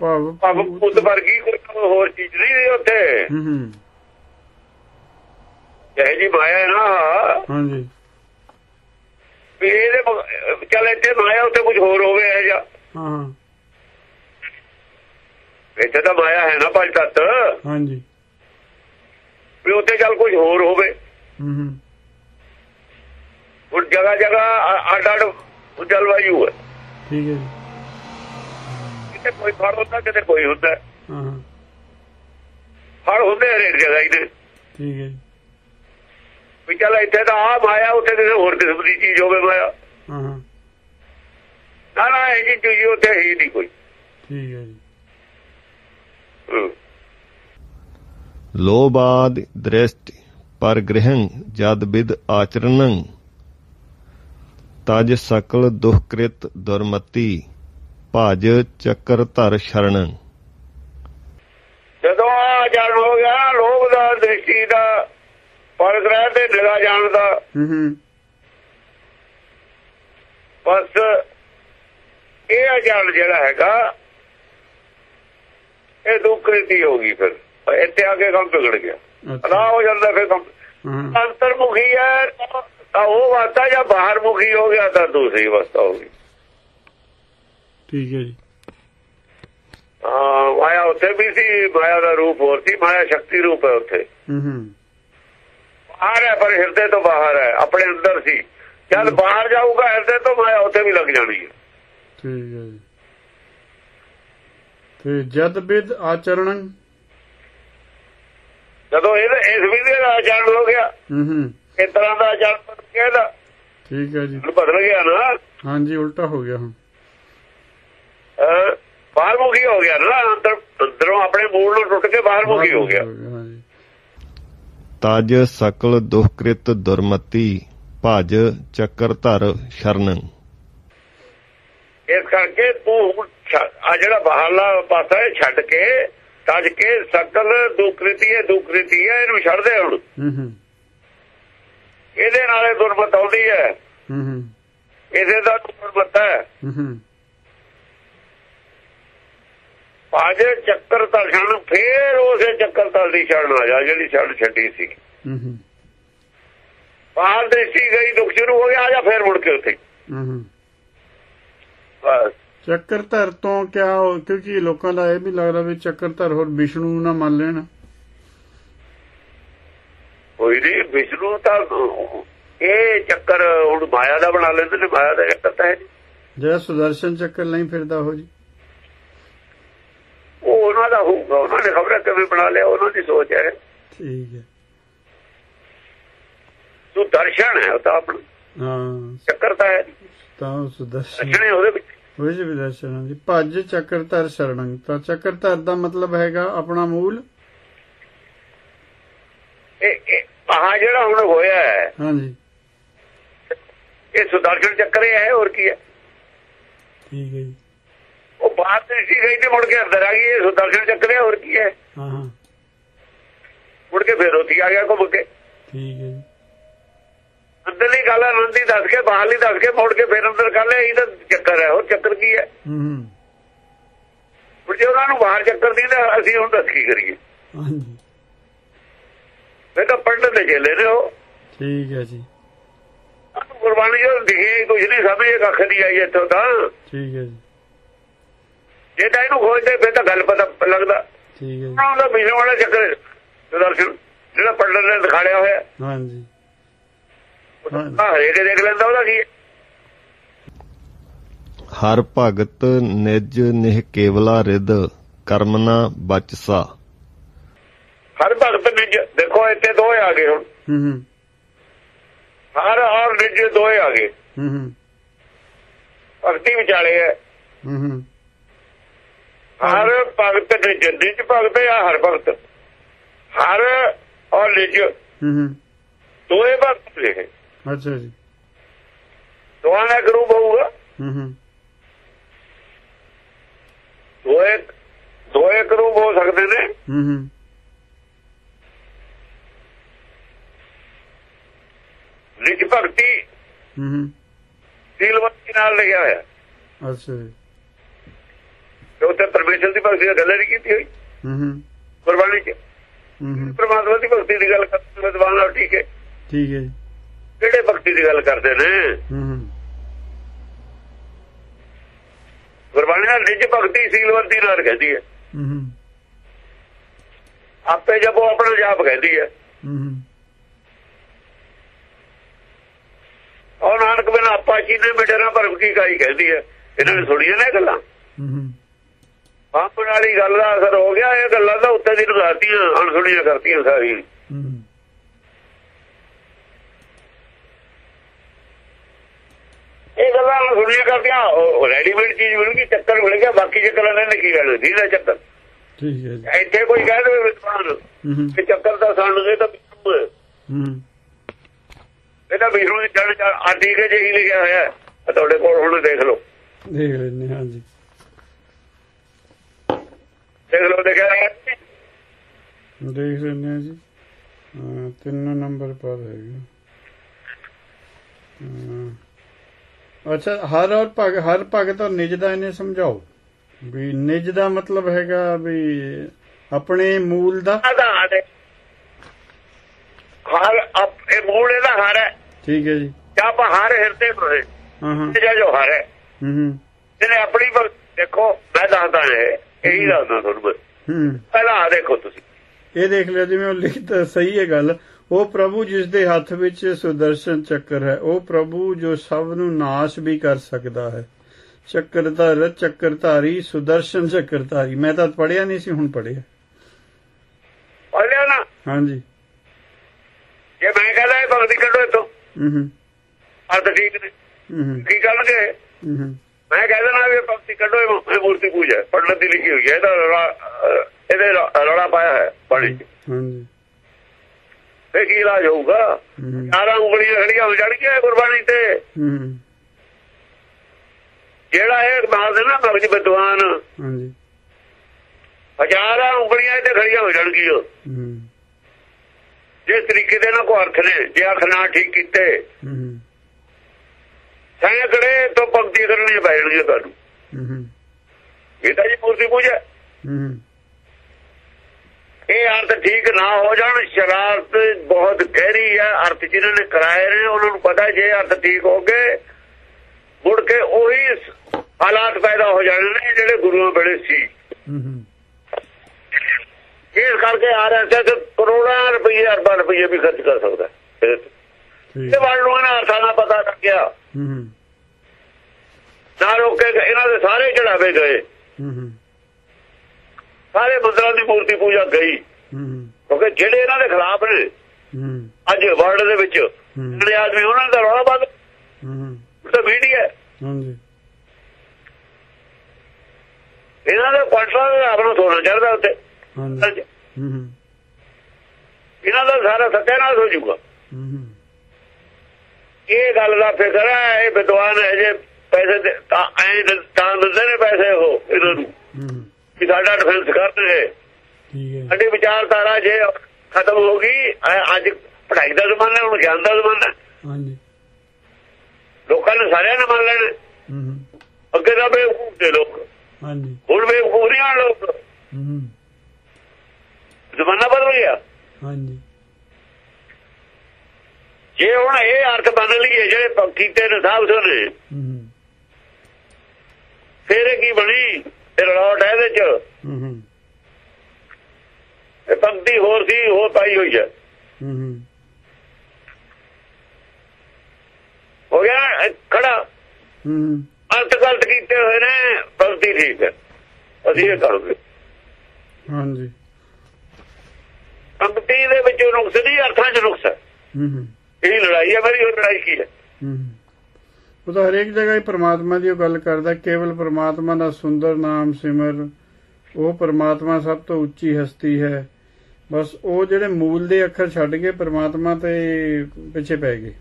ਭਾਵ ਭਵ ਪੁੱਤ ਵਰਗੀ ਕੋਈ ਹੋਰ ਚੀਜ਼ ਨਹੀਂ ਉੱਥੇ। ਹੂੰ ਹੂੰ। ਇਹ ਜੀ ਮਾਇਆ ਹੈ ਨਾ। ਹਾਂਜੀ। ਵੀ ਇਹਦੇ ਚੱਲ ਇੱਥੇ ਮਾਇਆ ਉੱਥੇ ਕੁਝ ਹੋਰ ਹੋਵੇ ਇਹ ਜਾਂ ਹਾਂ ਇੱਥੇ ਤਾਂ ਮਾਇਆ ਹੈ ਨਾ ਪੰਜ ਤੱਤ। ਹਾਂਜੀ। ਵੀ ਉੱਥੇ ਚੱਲ ਕੁਝ ਹੋਰ ਹੋਵੇ। ਹੂੰ ਹੂੰ। ਹੁਣ ਜਗ੍ਹਾ ਜਗ੍ਹਾ ਅੱਡ ਅੱਡ ਜਲਵਾਯੂ ਹੈ। ਠੀਕ ਹੈ ਜੀ। ਕਿਤੇ ਕੋਈ ਫੜ ਹੁੰਦਾ ਕਿਤੇ ਕੋਈ ਹੁੰਦਾ। ਹਾਂ ਹਾਂ। ਫੜ ਹੁੰਦੇ ਹਰੇਕ ਜਗ੍ਹਾ ਹੀ ਨੇ। ਠੀਕ ਹੈ ਵੀ ਚੱਲ ਇੱਥੇ ਤਾਂ ਆ ਮਾਇਆ ਉੱਥੇ ਕਿਸੇ ਹੋਰ ਕਿਸਮ ਦੀ ਚੀਜ਼ ਹੋਵੇ ਮਾਇਆ ਹਾਂ ਹਾਂ। ਨਾ ਨਾ ਇਹ ਜੀ ਚੀਜ਼ ਉੱਥੇ ਹੀ ਨਹੀਂ ਕੋਈ। ਠੀਕ ਹੈ ਜੀ। ਲੋਬਾਦ ਦ੍ਰਿਸ਼ਟ ਪਰਗ੍ਰਹੰ ਜਦ ਬਿਦ ਆਚਰਣੰ ਤਜ ਸਕਲ ਦੁਖਕ੍ਰਿਤ ਦੁਰਮਤੀ ਭਜ ਚੱਕਰ ਧਰ ਸ਼ਰਣੰ ਜਦੋਂ ਆ ਜਾਣ ਹੋ ਗਿਆ ਲੋਭ ਦਾ ਦ੍ਰਿਸ਼ਟੀ ਦਾ ਪਰਗ੍ਰਹਿ ਤੇ ਨਿਗਾਹ ਜਾਣ ਦਾ। ਹੂੰ ਹੂੰ। ਬਸ ਇਹ ਅਜਾਣ ਜਿਹੜਾ ਹੈਗਾ ਇਹ ਦੁਕ੍ਰਿਤੀ ਹੋ ਗਈ ਫਿਰ। ਇੱਥੇ ਆ ਕੇ ਕੰਮ ਵਿਗੜ ਗਿਆ। ਨਾ ਹੋ ਜਾਂਦਾ ਫਿਰ ਕੰਮ। ਅੰਤਰਮੁਖੀ ਹੈ ਤਾਂ ਉਹ ਵਾਤਾ ਜਾਂ ਬਾਹਰ ਮੁਖੀ ਹੋ ਗਿਆ ਤਾਂ ਦੂਸਰੀ ਅਵਸਥਾ ਹੋ ਗਈ। ਠੀਕ ਹੈ ਜੀ। ਹਾਂ ਮਾਇਆ ਉੱਥੇ ਵੀ ਸੀ ਮਾਇਆ ਦਾ ਰੂਪ ਹੋਰ ਸੀ ਮਾਇਆ ਸ਼ਕਤੀ ਰੂਪ ਹੈ ਉੱਥੇ। ਹੂੰ ਹੂੰ। ਬਾਹਰ ਹੈ ਪਰ ਹਿਰਦੇ ਤੋਂ ਬਾਹਰ ਹੈ ਆਪਣੇ ਅੰਦਰ ਸੀ। ਜਦ ਬਾਹਰ ਜਾਊਗਾ ਹਿਰਦੇ ਤੋਂ ਮਾਇਆ ਉੱਥੇ ਵੀ ਲੱਗ ਜਾਣੀ ਹੈ। ਠੀਕ ਹੈ ਜੀ। ਤੇ ਜਦ ਬਿਦ ਆਚਰਣੰ? ਜਦੋਂ ਇਹ ਇਸ ਵਿਧੀ ਦਾ ਆਚਰਣ ਹੋ ਗਿਆ। ਹੂੰ ਹੂੰ। ਇਸ ਤਰ੍ਹਾਂ ਦਾ ਆਚਰਣ ਬਦਲ ਗਿਆ ਇਹਦਾ। ਠੀਕ ਹੈ ਜੀ। ਬਦਲ ਗਿਆ ਨਾ। ਹਾਂਜੀ ਉਲਟਾ ਹੋ ਗਿਆ ਹੁਣ। ਬਾਹਰ ਮੁਖੀ ਹੋ ਗਿਆ ਨਾ ਅੰਦਰ ਅੰਦਰੋਂ ਆਪਣੇ ਮੂਲ ਨੂੰ ਟੁੱਟ ਕੇ ਬਾਹਰ ਮੁਖੀ ਹੋ ਗਿਆ ਤਜ ਸਕਲ ਦੁਖਕ੍ਰਿਤ ਦੁਰਮਤੀ ਭਜ ਚੱਕਰ ਧਰ ਸ਼ਰਣੰ ਇਸ ਕਰਕੇ ਤੂੰ ਆ ਜਿਹੜਾ ਬਾਹਰਲਾ ਪਾਸਾ ਹੈ ਛੱਡ ਕੇ ਤੱਜ ਕੇ ਸਕਲ ਦੁਕ੍ਰਿਤੀ ਹੈ ਦੁਕ੍ਰਿਤੀ ਹੈ ਇਹਨੂੰ ਛੱਡ ਦੇ ਹੁਣ। ਹੂੰ ਹੂੰ। ਇਹਦੇ ਨਾਲੇ ਦੁਰਮਤ ਆਉਂਦੀ ਹੂੰ। ਇਹਦੇ ਦਾ ਦੁਰਮਤ ਹੈ। ਅੱਜ ਚੱਕਰ ਤਲਣ ਫੇਰ ਉਸੇ ਚੱਕਰ ਤਲ ਦੀ ਛੜਨ ਆ ਜਾ ਜਿਹੜੀ ਛੜ ਛੱਡੀ ਸੀ। ਹੂੰ ਹੂੰ। ਬਾਹਰ ਦ੍ਰਿਸ਼ਟੀ ਗਈ ਦੁੱਖ ਸ਼ੁਰੂ ਹੋ ਗਿਆ ਆ ਜਾ ਫੇਰ ਮੁੜ ਕੇ ਉੱਥੇ। ਹੂੰ ਬਸ। ਚੱਕਰ ਧਰ ਤੋਂ ਕਿਆ ਹੋ- ਕਿਉਂਕਿ ਲੋਕਾਂ ਦਾ ਇਹ ਵੀ ਲੱਗਦਾ ਵੀ ਚੱਕਰ ਧਰ ਹੋਰ ਵਿਸ਼ਨੂੰ ਨੂੰ ਮੰਨ ਲੈਣ। ਕੋਈ ਨਹੀਂ ਵਿਸ਼ਨੂੰ ਤਾਂ ਇਹ ਚੱਕਰ ਹੁਣ ਮਾਇਆ ਦਾ ਬਣਾ ਲੈਂਦੇ ਨੇ ਮਾਇਆ ਦਾ ਚੱਕਰ ਤਾਂ ਹੈ। ਜਿਹੜਾ ਸੁਦਰਸ਼ਨ ਚੱਕਰ ਨਹੀਂ ਫਿਰਦਾ ਹੋ ਜੀ। ਉਹਨਾਂ ਦਾ ਹੋਊਗਾ ਉਹਨਾਂ ਨੇ ਖਬਰ ਕਿਵੇਂ ਬਣਾ ਲਿਆ ਉਹਨਾਂ ਦੀ ਸੋਚ ਹੈ। ਠੀਕ ਹੈ। ਤੂੰ ਦਰਸ਼ਨ ਹੈ ਉਹ ਤਾਂ ਆਪਣਾ ਹਾਂ। ਚੱਕਰ ਤਾਂ ਹੈ। ਤਾਂ ਸੁਦਰਸ਼ਨ ਦਰਸ਼ਨ ਹੈ ਉਹਦੇ ਵਿੱਚ। ਹੋਈ ਜੀ ਵਿਦਰਸ਼ਨ ਜੀ। ਭੱਜ ਚੱਕਰ ਧਰ ਸ਼ਰਣੰ। ਤਾਂ ਚੱਕਰ ਧਰ ਦਾ ਮਤਲਬ ਹੈਗਾ ਆਪਣਾ ਮੂਲ? ਇਹ ਇਹ ਆਹ ਜਿਹੜਾ ਹੁਣ ਹੋਇਆ ਹੈ ਹਾਂਜੀ ਇਹ ਸੁਦਰਸ਼ਨ ਚੱਕਰ ਹੀ ਹੈ ਹੋਰ ਕੀ ਹੈ? ਠੀਕ ਹੈ ਜੀ। ਉਹ ਬਾਹਰ ਤੇ ਸੀ ਗਈ ਤੇ ਮੁੜ ਕੇ ਅੰਦਰ ਆ ਗਈ ਇਹ ਚੱਕਰ ਹੈ ਹੋਰ ਕੀ ਹੈ? ਹਾਂ ਹਾਂ। ਮੁੜ ਕੇ ਫੇਰ ਉੱਥੇ ਆ ਗਿਆ ਘੁੰਮ ਕੇ। ਠੀਕ ਹੈ ਜੀ। ਅੰਦਰਲੀ ਗੱਲ ਆਨੰਦੀ ਦੱਸ ਕੇ ਬਾਹਰਲੀ ਦੱਸ ਕੇ ਮੁੜ ਕੇ ਫੇਰ ਅੰਦਰ ਕਰ ਲਿਆ ਇਹ ਤਾਂ ਚੱਕਰ ਹੈ ਹੋਰ ਚੱਕਰ ਕੀ ਹੈ? ਹੂੰ ਹੂੰ। ਹੁਣ ਜੇ ਉਹਨਾਂ ਨੂੰ ਬਾਹਰ ਚੱਕਰ ਦੀ ਤਾਂ ਅਸੀਂ ਹੁਣ ਦੱਸ ਕੀ ਕਰੀਏ? ਹਾਂਜੀ। ਇਹ ਤਾਂ ਪੰਡਤ ਦੇ ਚੇਲੇ ਨੇ ਉਹ। ਠੀਕ ਹੈ ਜੀ। ਗੁਰਬਾਣੀ ਜੋ ਦਿਖੀ ਕੁਝ ਨਹੀਂ ਸਮਝੇ ਕੱਖ ਨਹੀਂ ਆਈ ਇੱਥੋਂ ਤਾਂ। ਠੀਕ ਹੈ ਜੀ। ਜੇ ਤਾਂ ਇਹਨੂੰ ਖੋਜਦੇ ਫਿਰ ਤਾਂ ਗੱਲ ਪਤਾ ਲੱਗਦਾ। ਠੀਕ ਹੈ ਜੀ। ਉਹਨਾਂ ਦਾ ਮਿਸ਼ਨ ਵਾਲਾ ਚੱਕਰ ਦਰਸ਼ਨ ਜਿਹੜਾ ਪੰਡਤ ਨੇ ਦਿਖਾੜਿਆ ਹੋਇਆ। ਹਾਂਜੀ। ਹਰੇਕ ਦੇਖ ਲੈਂਦਾ ਉਹਦਾ ਕੀ ਹੈ? ਹਰ ਭਗਤ ਨਿਜ ਨਿਹ ਕੇਵਲਾ ਰਿਦ ਕਰਮਨਾ ਬਚਸਾ। ਹਰ ਭਗਤ ਨਿਜ ਦੇਖੋ ਇੱਥੇ ਦੋਏ ਆ ਗਏ ਹੁਣ। ਹੂੰ ਹੂੰ। ਹਰ ਔਰ ਨਿਜ ਦੋਏ ਆ ਗਏ। ਹੂੰ ਹੂੰ। ਭਗਤੀ ਵਿਚਾਲੇ ਹੈ। ਹੂੰ ਹੂੰ। ਹਰ ਭਗਤ ਨਿਜ ਨਿਜ ਭਗਤ ਆ ਹਰ ਭਗਤ? ਹਰ ਔਰ ਨਿਜ। ਹੂੰ ਹੂੰ। ਦੋਏ ਭਗਤ ਨੇ ਅੱਛਾ ਜੀ। ਦੋਵਾਂ ਦਾ ਗਰੂਪ ਹੋਊਗਾ। ਹੂੰ ਹੂੰ। ਦੋਏ ਦੋਏ ਗਰੂਪ ਹੋ ਸਕਦੇ ਨੇ। ਹੂੰ ਹੂੰ। ਨਿਜ ਭਗਤੀ ਹੂੰ ਹੂੰ। ਨਾਲ ਲਿਖਿਆ ਹੋਇਆ। ਅੱਛਾ ਜੀ। ਤੇ ਉੱਥੇ ਪਰਮੇਸ਼ਰ ਦੀ ਭਗਤੀ ਦੀ ਗੱਲ ਨਹੀਂ ਕੀਤੀ ਹੋਈ। ਹੂੰ ਹੂੰ ਕੁਰਬਾਨੀ ਚ ਪਰਮਾਤਮਾ ਦੀ ਭਗਤੀ ਦੀ ਗੱਲ ਕਰਦੇ ਵਿਦਵਾਨ ਨਾਲ ਠੀਕ ਹੈ। ਠੀਕ ਹੈ ਜੀ। ਕਿਹੜੇ ਭਗਤੀ ਦੀ ਗੱਲ ਕਰਦੇ ਨੇ? ਹੂੰ ਹੂੰ ਗੁਰਬਾਣੀ ਨਾਲ ਨਿਜ ਭਗਤੀ ਸੀਲਵੰਤੀ ਨਾਲ ਕਹਿੰਦੀ ਹੈ। ਆਪੇ ਜਪੋ ਆਪਣਾ ਜਾਪ ਕਹਿੰਦੀ ਹੈ। ਹੂੰ ਹੂੰ ਔਰ ਨਾਨਕ ਬਿਨ ਆਪਾ ਚੀਨੇ ਮਿਟਣਾ ਭਰਮ ਕੀ ਕਾਈ ਕਹਿੰਦੀ ਹੈ? ਇਹਨਾਂ ਨੇ ਸੁਣੀਆਂ ਨੇ ਗੱਲਾਂ? ਹੂੰ ਹੂੰ ਆਪਣ ਵਾਲੀ ਗੱਲ ਦਾ ਅਸਰ ਹੋ ਗਿਆ ਇਹ ਗੱਲਾਂ ਤਾਂ ਉੱਤੇ ਦੀ ਲਗਾਤੀਆਂ ਅਣਸੁਣੀਆਂ ਕਰਤੀਆਂ ਸਾਰੀ ਇਹ ਗੱਲਾਂ ਅਣਸੁਣੀਆਂ ਕਰਤੀਆਂ ਰੈਡੀਮੇਡ ਚੀਜ਼ ਮਿਲ ਗਈ ਚੱਕਰ ਮਿਲ ਗਿਆ ਬਾਕੀ ਚੱਕਰਾਂ ਨੇ ਕੀ ਲੈਣਾ ਸੀ ਦਾ ਚੱਕਰ। ਠੀਕ ਹੈ ਇੱਥੇ ਕੋਈ ਕਹਿ ਦੇਵੇ ਵਿਦਵਾਨ ਕਿ ਚੱਕਰ ਤਾਂ ਸਾਨੂੰ ਤਾਂ ਵਿਸ਼ਨੂੰ ਹੈ। ਹੂੰ। ਇਹ ਤਾਂ ਵਿਸ਼ਨੂੰ ਦੀ ਚੜ੍ਹ ਚੜ੍ਹ ਆ ਠੀਕ ਹੈ ਜਿਹੀ ਲਿਖਿਆ ਹੋਇਆ ਤੁਹਾਡੇ ਕੋਲ ਹੁਣ ਦੇਖ ਲਓ। ਦੇਖ ਲੈਨੇ ਹਾਂ ਜੀ। ਦੇਖ ਲਓ ਹੈ। ਦੇਖ ਹਾਂ ਜੀ। ਤਿੰਨ ਨੰਬਰ ਪਰ ਹੈਗਾ। ਅੱਛਾ ਹਰ ਔਰ ਭਗ ਹਰ ਭਗਤ ਔਰ ਨਿਜ ਦਾ ਇਹਨੇ ਸਮਝਾਓ। ਵੀ ਨਿਜ ਦਾ ਮਤਲਬ ਹੈਗਾ ਵੀ ਆਪਣੇ ਮੂਲ ਦਾ। ਆਧਾਰ ਹੈ। ਹਰ ਆਪ- ਇਹ ਮੂਲ ਇਹਦਾ ਹਰ ਹੈ। ਠੀਕ ਹੈ ਜੀ। ਜਾਂ ਆਪਾਂ ਹਰ ਹਿਰਦੇ ਹੋਏ ਹਾਂ ਹਾਂ। ਇਹ ਜੋ ਹਰ ਹੈ। ਹੂੰ ਹੂੰ। ਇਹਨੇ ਆਪਣੀ ਦੇਖੋ ਮੈਂ ਦੱਸਦਾ ਹੈ ਇਹੀ ਦੱਸਦਾ ਤੁਹਾਨੂੰ ਮੈਂ। ਹੂੰ। ਪਹਿਲਾਂ ਆਹ ਦੇਖੋ ਤੁਸੀਂ। ਇਹ ਦੇਖ ਲਿਆ ਜਿਵੇਂ ਉਹ ਲਿਖਤਾ ਸਹੀ ਹੈ ਗੱਲ। ਉਹ ਪ੍ਰਭੂ ਜਿਸ ਦੇ ਹੱਥ ਵਿੱਚ ਸੁਦਰਸ਼ਨ ਚੱਕਰ ਹੈ ਉਹ ਪ੍ਰਭੂ ਜੋ ਸਭ ਨੂੰ ਨਾਸ਼ ਵੀ ਕਰ ਸਕਦਾ ਹੈ। ਚੱਕਰਧਰ ਚੱਕਰਧਾਰੀ ਸੁਦਰਸ਼ਨ ਚੱਕਰਧਾਰੀ। ਮੈਂ ਤਾਂ ਪੜਿਆ ਨਹੀਂ ਸੀ ਹੁਣ ਪੜਿਆ ਪੜ੍ਹਿਆ ਨਾ। ਹਾਂਜੀ। ਜੇ ਮੈਂ ਕਹਿੰਦਾ ਇਹ ਭਗਤੀ ਕੱਢੋ ਇਤੋਂ ਹੂੰ ਹੂੰ। ਅਰਥ ਠੀਕ ਨੇ। ਹੂੰ ਹੂੰ, ਕੀ ਕਰਨਗੇ? ਹੂੰ ਹੂੰ, ਮੈਂ ਕਹਿ ਦੇਣਾ ਵੀ ਭਗਤੀ ਕੱਢੋ ਇਹ ਮੂਰਤੀ ਪੂਜਾ। ਪੜ੍ਹਨ ਦੀ ਲਿਖੀ ਹੋਈ ਹੈ ਇਹਦਾ ਇਹਦੇ ਰੌਲਾ ਪਾਇਆ ਹੈ ਚ। ਹਾਂਜੀ। ਫੇ ਕੀ ਇਲਾਜ ਹੋਊਗਾ? ਚਾਰਾਂ ਉਂਗਲੀਆਂ ਖੜੀਆਂ ਹੋ ਜਾਣਗੀਆਂ ਗੁਰਬਾਣੀ ਤੇ। ਜਿਹੜਾ ਇਹ ਮਾਰ ਦੇਣਾ ਮਗਜ ਵਿਦਵਾਨ ਹਾਂਜੀ। ਹਜ਼ਾਰਾਂ ਉਂਗਲੀਆਂ ਤੇ ਖੜੀਆਂ ਹੋ ਜਾਣਗੀਆਂ। ਹੂੰ। ਜੇ ਤਰੀਕੇ ਦੇ ਨਾਲ ਕੋ ਅਰਥ ਨੇ ਜੇ ਅਰਥ ਨਾ ਠੀਕ ਕੀਤੇ ਸੈਂਕੜੇ ਤੋਂ ਭਗਤੀ ਕਰਨੀ ਪੈ ਜਾਣਗੀ ਤੁਹਾਨੂੰ। ਹੂੰ ਹੂੰ, ਇਹ ਤਾਂ ਜੀ ਮੂਰਤੀ ਪੂਜਾ ਹੂੰ। ਹੂੰ, ਇਹ ਅਰਥ ਠੀਕ ਨਾ ਹੋ ਜਾਣ ਸ਼ਰਾਰਤ ਬਹੁਤ ਗਹਿਰੀ ਹੈ ਅਰਥ ਜਿਨ੍ਹਾਂ ਨੇ ਕਰਾਏ ਨੇ ਉਹਨਾਂ ਨੂੰ ਪਤਾ ਜੇ ਅਰਥ ਠੀਕ ਹੋ ਗਏ ਮੁੜ ਕੇ ਉਹੀ ਸ- ਹਾਲਾਤ ਪੈਦਾ ਹੋ ਜਾਣੇ ਨੇ ਜਿਹੜੇ ਗੁਰੂਆਂ ਵੇਲੇ ਸੀ। ਹੂੰ ਹੂੰ, ਇਸ ਕਰਕੇ ਆਰਐਸਐਸ ਕਰੋੜਾਂ ਰੁਪਏ ਅਰਬਾਂ ਰੁਪਏ ਵੀ ਖਰਚ ਕਰ ਸਕਦਾ ਹੈ। ਇਹ ਵੱਲ ਨੂੰ ਇਹਨਾਂ ਅਰਥਾਂ ਦਾ ਪਤਾ ਲੱਗਿਆ। ਹੂੰ ਹੂੰ, ਨਾ ਰੋਕੇ ਗਏ, ਇਹਨਾਂ ਦੇ ਸਾਰੇ ਚੜਾਵੇ ਗਏ। ਹੂੰ ਹੂੰ, ਸਾਰੇ ਮੰਦਰਾਂ ਦੀ ਮੂਰਤੀ ਪੂਜਾ ਗਈ। ਹੂੰ ਹੂੰ, ਕਿਉਂਕਿ ਜਿਹੜੇ ਇਹਨਾਂ ਦੇ ਖਿਲਾਫ ਨੇ ਹੂੰ। ਅੱਜ ਵਰਲਡ ਦੇ ਵਿੱਚ ਜਿਹੜੇ ਆਦਮੀ ਉਹਨਾਂ ਦਾ ਰੌਲਾ ਬੰਦ ਹੂੰ ਤਾਂ ਮੀਡੀਆ ਹੈ। ਹਾਂਜੀ। ਇਹਨਾਂ ਦੇ ਕੁਆਂਟਲਾਂ ਦਾ ਆਪਣਾ ਸੋਨਾ ਚੜਦਾ ਉੱਤੇ ਹਾਂਜੀ। ਹੂੰ ਹੂੰ, ਇਹਨਾਂ ਦਾ ਸਾਰਾ ਸੱਤਿਆਨਾਸ਼ ਹੋ ਜਾਊਗਾ। ਹੂੰ ਹੂੰ, ਇਹ ਗੱਲ ਦਾ ਫਿਕਰ ਹੈ ਇਹ ਵਿਦਵਾਨ ਹੈ ਜੇ ਪੈਸੇ ਦੇ- ਤਾਂ ਐਂ ਦ- ਤਾਂ ਦਿੰਦੇ ਨੇ ਪੈਸੇ ਉਹ ਇਹਨਾਂ ਨੂੰ। ਕਿ ਸਾਡਾ ਡਿਫੈਂਸ ਠੀਕ ਹੈ। ਸਾਡੀ ਵਿਚਾਰਧਾਰਾ ਜੇ ਖਤਮ ਹੋ ਗਈ ਅੱਜ ਪੜ੍ਹਾਈ ਦਾ ਜ਼ਮਾਨਾ ਹੁਣ ਗਿਆਨ ਦਾ ਜ਼ਮਾਨਾ। ਹਾਂਜੀ। ਲੋਕਾਂ ਨੇ ਸਾਰਿਆਂ ਨੇ ਮੰਨ ਲੈਣਾ। ਅੱਗੇ ਤਾਂ ਬੇਵਕੂਫ ਦੇ ਲੋਕ। ਹਾਂਜੀ। ਹੁਣ ਬੇਵਕੂਫ ਨਹੀਂ ਲੋਕ। ਜ਼ਮਾਨਾ ਬਦਲ ਗਿਆ। ਹਾਂਜੀ। ਜੇ ਹੁਣ ਇਹ ਅਰਥ ਬਦਲ ਲਈਏ ਜਿਹੜੇ ਕੀਤੇ ਨੇ ਸਾਹਿਬ ਸੋਨੇ ਹੂੰ ਹੂੰ, ਫਿਰ ਕੀ ਬਣੀ? ਰੌਟ ਹੈ ਇਹਦੇ ਚ। ਹੂੰ ਹੂੰ, ਇਹ ਪੰਕਤੀ ਹੋਰ ਸੀ ਹੋਰ ਪਾਈ ਹੋਈ ਹੈ। ਹੂੰ ਹੂੰ, ਗਿਆ ਖੜਾ। ਹੂੰ ਅਰਥ ਗਲਤ ਕੀਤੇ ਹੋਏ ਨੇ ਭਗਤੀ ਠੀਕ ਹੈ। ਅਸੀਂ ਇਹ ਕਰੋਗੇ। ਹਾਂਜੀ। ਭਗਤੀ ਦੇ ਵਿੱਚ ਨੁਕਸ ਨਹੀਂ ਅਰਥਾਂ 'ਚ ਨੁਕਸ ਹੈ। ਹੂੰ ਹੂੰ ਇਹ ਲੜਾਈ ਹੈ ਮੇਰੀ ਉਹ ਲੜਾਈ ਕੀ ਹੈ? ਉਹ ਤਾਂ ਹਰੇਕ ਜਗ੍ਹਾ ਹੀ ਪ੍ਰਮਾਤਮਾ ਦੀ ਉਹ ਗੱਲ ਕਰਦਾ ਕੇਵਲ ਪ੍ਰਮਾਤਮਾ ਦਾ ਸੁੰਦਰ ਨਾਮ ਸਿਮਰ ਉਹ ਪ੍ਰਮਾਤਮਾ ਸਭ ਤੋਂ ਉੱਚੀ ਹਸਤੀ ਹੈ। ਬਸ ਉਹ ਜਿਹੜੇ ਮੂਲ ਦੇ ਅੱਖਰ ਛੱਡ ਕੇ ਪ੍ਰਮਾਤਮਾ ਤੇ ਪਿੱਛੇ ਪੈ ਗਏ।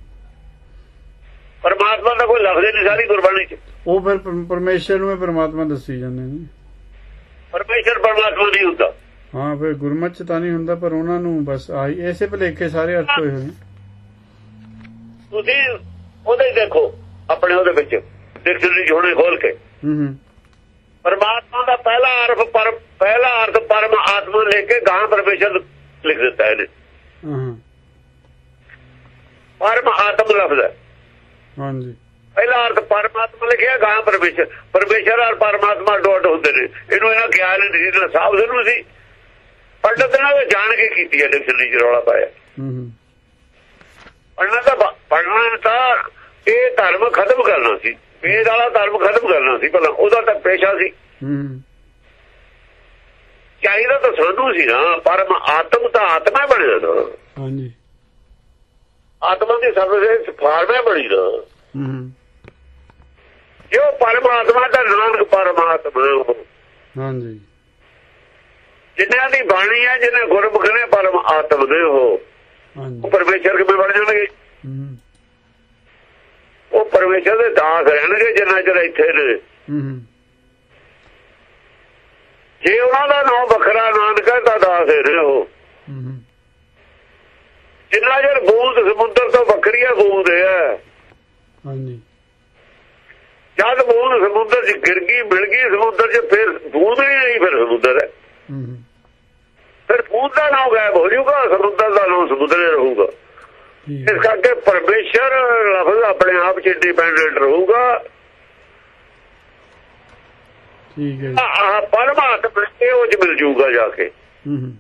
ਪਰਮਾਤਮਾ ਦਾ ਕੋਈ ਲਫ਼ਜ਼ ਨਹੀਂ ਸਾਰੀ ਗੁਰਬਾਣੀ 'ਚ। ਉਹ ਫਿਰ ਪਰ- ਪਰਮੇਸ਼ਰ ਨੂੰ ਹੀ ਪ੍ਰਮਾਤਮਾ ਦੱਸੀ ਜਾਂਦੇ ਨੇ। ਪਰਮੇਸ਼ਰ ਪਰਮਾਤਮਾ ਨਹੀਂ ਹੁੰਦਾ। ਹਾਂ ਫਿਰ ਗੁਰਮਤਿ ਚ ਤਾਂ ਨਹੀਂ ਹੁੰਦਾ ਪਰ ਉਹਨਾਂ ਨੂੰ ਬਸ ਆਹੀ ਐਸੇ ਭਲੇਖੇ ਸਾਰੇ ਅਰਥ ਹੋਏ ਹੋਏ ਤੁਸੀਂ ਉਹਦੇ ਦੇਖੋ ਆਪਣੇ ਉਹਦੇ ਵਿੱਚ ਡਿਕਸ਼ਨਰੀ ਜੋੜੇ ਖੋਲ ਕੇ। ਪਰਮਾਤਮਾ ਦਾ ਪਹਿਲਾ ਅਰਥ ਪਰ ਪਹਿਲਾ ਅਰਥ ਪਰਮ ਆਤਮਾ ਲੈ ਕੇ ਗਾਂ ਪਰਮੇਸ਼ਰ ਲਿਖ ਦਿੱਤਾ ਇਹਨੇ। ਪਰਮ ਆਤਮ ਲਫ਼ਜ਼ ਹੈ। ਹਾਂਜੀ। ਪਹਿਲਾ ਅਰਥ ਪਰਮਾਤਮਾ ਲਿਖਿਆ ਗਾਂ ਪਰਮੇਸ਼ਰ। ਪਰਮੇਸ਼ਰ ਔਰ ਪਰਮਾਤਮਾ ਡੋਟ ਹੁੰਦੇ ਨੇ। ਇਹਨੂੰ ਇਹਨਾਂ ਖਿਆਲ ਨਹੀਂ ਸੀ ਸਾਹਬ ਨੂੰ ਸੀ। ਪੰਡਤ ਨੇ ਜਾਣ ਕੇ ਕੀਤੀ ਹੈ ਡਿਕਸ਼ਨਰੀ ਚ ਰੌਲਾ ਪਾਇਆ। ਹੂੰ। ਪੜਨਾ ਤਾਂ ਪੜ੍ਹਨਾ ਤਾਂ ਇਹ ਧਰਮ ਖਤਮ ਕਰਨਾ ਸੀ। ਵੇਦ ਵਾਲਾ ਧਰਮ ਖਤਮ ਕਰਨਾ ਸੀ ਪਹਿਲਾਂ ਉਹਦਾ ਤਾਂ ਪੇਸ਼ਾ ਸੀ। ਹੂੰ। ਚਾਹੀਦਾ ਤਾਂ ਸਾਨੂੰ ਸੀ ਨਾ ਪਰਮ ਆਤਮ ਤਾਂ ਆਤਮਾ ਬਣਿਆ ਨਾ। ਹਾਂਜੀ। ਆਤਮਾ ਦੀ ਸਰਵਿਸ ਫਾਰਮੇ ਬਣੀ ਨਾ। ਹੂੰ। ਜੋ ਪਰਮਾਤਮਾ ਦਾ ਨਾਨਕ ਪਰਮਾਤਮਾ। ਹਾਂਜੀ। ਜਿਨ੍ਹਾਂ ਦੀ ਬਾਣੀ ਹੈ ਜਿਹਨੇ ਗੁਰਮੁਖ ਨੇ ਪਰਮ ਆਤਮ ਦੇ ਉਹ। ਉਹ ਪਰਮੇਸ਼ਰ ਕਿਵੇਂ ਬਣ ਜਾਣਗੇ? ਹੂੰ। ਉਹ ਪਰਮੇਸ਼ਰ ਦੇ ਦਾਸ ਰਹਿਣਗੇ ਜਿੰਨਾ ਚਿਰ ਇੱਥੇ ਨੇ। ਹੂੰ। ਜੇ ਉਹਨਾਂ ਦਾ ਨਾਮ ਵੱਖਰਾ ਨਾਨਕ ਹੈ ਤਾਂ ਦਾਸ ਹੈ ਉਹ। ਹੂੰ। ਜਿੰਨਾ ਚਿਰ ਬੂੰਦ ਸਮੁੰਦਰ ਤੋਂ ਵੱਖਰੀ ਹੈ ਬੂੰਦ ਹੈ। ਹਾਂਜੀ। ਜਦ ਬੂੰਦ ਸਮੁੰਦਰ 'ਚ ਗਿਰ ਗਈ ਮਿਲ ਗਈ ਸਮੁੰਦਰ 'ਚ ਫਿਰ ਬੂੰਦ ਨਹੀਂ ਰਹੀ ਫਿਰ ਸਮੁੰਦਰ ਹੈ। ਹੂੰ। ਫਿਰ ਬੂੰਦ ਦਾ ਨਾਮ ਗਾਇਬ ਹੋ ਜਾਊਗਾ ਸਮੁੰਦਰ ਦਾ ਨਾਮ ਸਮੁੰਦਰ ਰਹੂਗਾ। ਇਸ ਕਰਕੇ ਪਰਮੇਸ਼ਰ ਲਫ਼ਜ਼ ਆਪਣੇ ਆਪ 'ਚ ਇੰਡੀਪੈਂਡੈਂਟ ਰਹੂਗਾ। ਠੀਕ ਹੈ। ਆਹ ਪਰਮਾਤਮਾ ਇਹ ਉਹ 'ਚ ਮਿਲ ਜਾਊਗਾ ਜਾ ਕੇ। ਹੂੰ ਹੂੰ।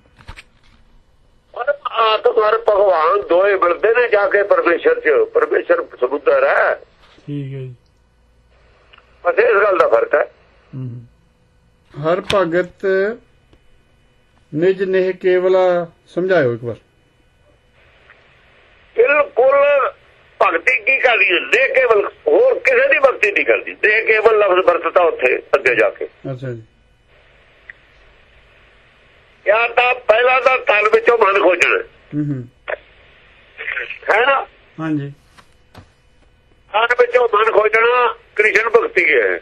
ਪਰਮਾਤਮਾ ਔਰ ਭਗਵਾਨ ਦੋਏ ਮਿਲਦੇ ਨੇ ਜਾ ਕੇ ਪਰਮੇਸ਼ਰ 'ਚ। ਪਰਮੇਸ਼ਰ ਸਮੁੰਦਰ ਹੈ। ਠੀਕ ਹੈ ਬਸ ਇਸ ਗੱਲ ਦਾ ਫ਼ਰਕ ਹੂੰ। ਹਰ ਭਗਤ ਨਿਜ ਨੇਹ ਕੇਵਲਾ ਸਮਝਾਇਓ ਇੱਕ ਵਾਰ। ਬਿਲਕੁਲ ਭਗਤੀ ਕੀ ਕਰਦੀ ਹੈ? ਦੇ ਕੇਵਲ ਹੋਰ ਕਿਸੇ ਦੀ ਭਗਤੀ ਨਹੀਂ ਕਰਦੀ। ਦੇ ਕੇਵਲ ਲਫ਼ਜ਼ ਵਰਤਦਾ ਉੱਥੇ ਅੱਗੇ ਜਾ ਕੇ। ਅੱਛਾ ਜੀ। ਜਾਂ ਤਾਂ ਪਹਿਲਾਂ ਤਾਂ ਤਨ ਵਿੱਚੋਂ ਮਨ ਖੋਜਣਾ। ਹੂੰ ਹੂੰ। ਹੈ ਨਾ? ਹਾਂਜੀ। ਤਨ ਵਿੱਚੋਂ ਮਨ ਖੋਜਣਾ ਕ੍ਰਿਸ਼ਨ ਭਗਤੀ ਹੈ।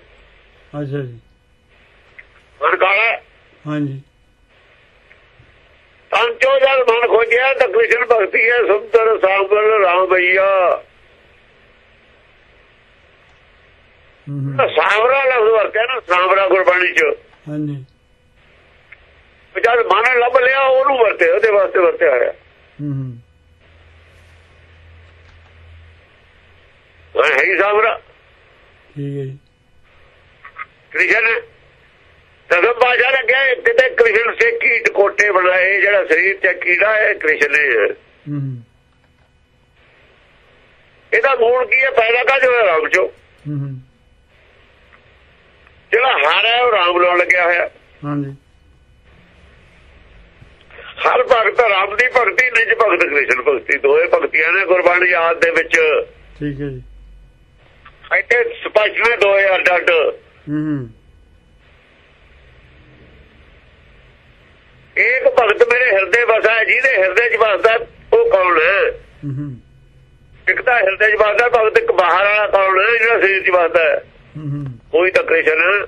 ਅੱਛਾ ਜੀ। ਮਨ ਕਾਲਾ। ਹਾਂਜੀ। ਤਨ ਚੋਂ ਜਦ ਮਨ ਖੋਜਿਆ ਤਾਂ ਕ੍ਰਿਸ਼ਨ ਭਗਤੀ ਹੈ ਸੁੰਦਰ ਸਾਂਬਲ ਰਾਮ ਭਈਆ ਸਾਂਵਰਾ ਲਫ਼ਜ਼ ਵਰਤਿਆ ਨਾ ਸਾਂਵਰਾ ਗੁਰਬਾਣੀ ਚ। ਹਾਂਜੀ। ਜਦ ਮਨ ਲੱਭ ਲਿਆ ਉਹਨੂੰ ਵਰਤੇ ਉਹਦੇ ਵਾਸਤੇ ਵਰਤਿਆ ਹੋਇਆ। ਹੂੰ ਹੂੰ ਹੈ ਸਾਂਵਰਾ ਠੀਕ ਹੈ ਜੀ। ਕ੍ਰਿਸ਼ਨ ਤਦਮ ਬਾਜਾ ਲੱਗਿਆ ਕਿਤੇ ਕ੍ਰਿਸ਼ਨ ਸੇ ਕੀਟ ਕੋਟੇ ਬਣਾਏ ਜਿਹੜਾ ਸਰੀਰ ਤੇ ਕੀੜਾ ਹੈ ਕ੍ਰਿਸ਼ਨ ਨੇ। ਇਹਦਾ ਮੂਲ ਕੀ ਹੈ? ਪੈਦਾ ਕਾ ਜੋ ਰਾਮ ਚੋ? ਜਿਹੜਾ ਹਾਰ ਹੈ ਉਹ ਰਾਮ ਲਾਉਣ ਲੱਗਿਆ ਹੋਇਆ। ਹਾਂਜੀ। ਹਰ ਭਗਤ ਰਾਮ ਦੀ ਭਗਤੀ ਨਿਜ ਭਗਤ ਕ੍ਰਿਸ਼ਨ ਭਗਤੀ। ਦੋਏ ਭਗਤੀਆਂ ਨੇ ਗੁਰਬਾਣੀ ਆਦ ਦੇ ਵਿੱਚ। ਠੀਕ ਹੈ ਜੀ। ਇੱਥੇ ਸਪਸ਼ਟ ਨੇ ਦੋਏ ਅੱਡ ਅੱਡ ਹੂੰ। ਇੱਕ ਭਗਤ ਮੇਰੇ ਹਿਰਦੇ ਵਸਾ ਹੈ ਜਿਹਦੇ ਹਿਰਦੇ 'ਚ ਵਸਦਾ ਉਹ ਕੌਣ ਹੈ? ਇੱਕ ਤਾਂ ਹਿਰਦੇ 'ਚ ਵਸਦਾ ਭਗਤ ਇੱਕ ਬਾਹਰ ਵਾਲਾ ਕੌਣ ਹੈ ਜਿਹੜਾ ਸਰੀਰ 'ਚ ਵਸਦਾ ਹੈ? ਹੂੰ ਹੂੰ ਕੋਈ ਤਾਂ ਕ੍ਰਿਸ਼ਨ।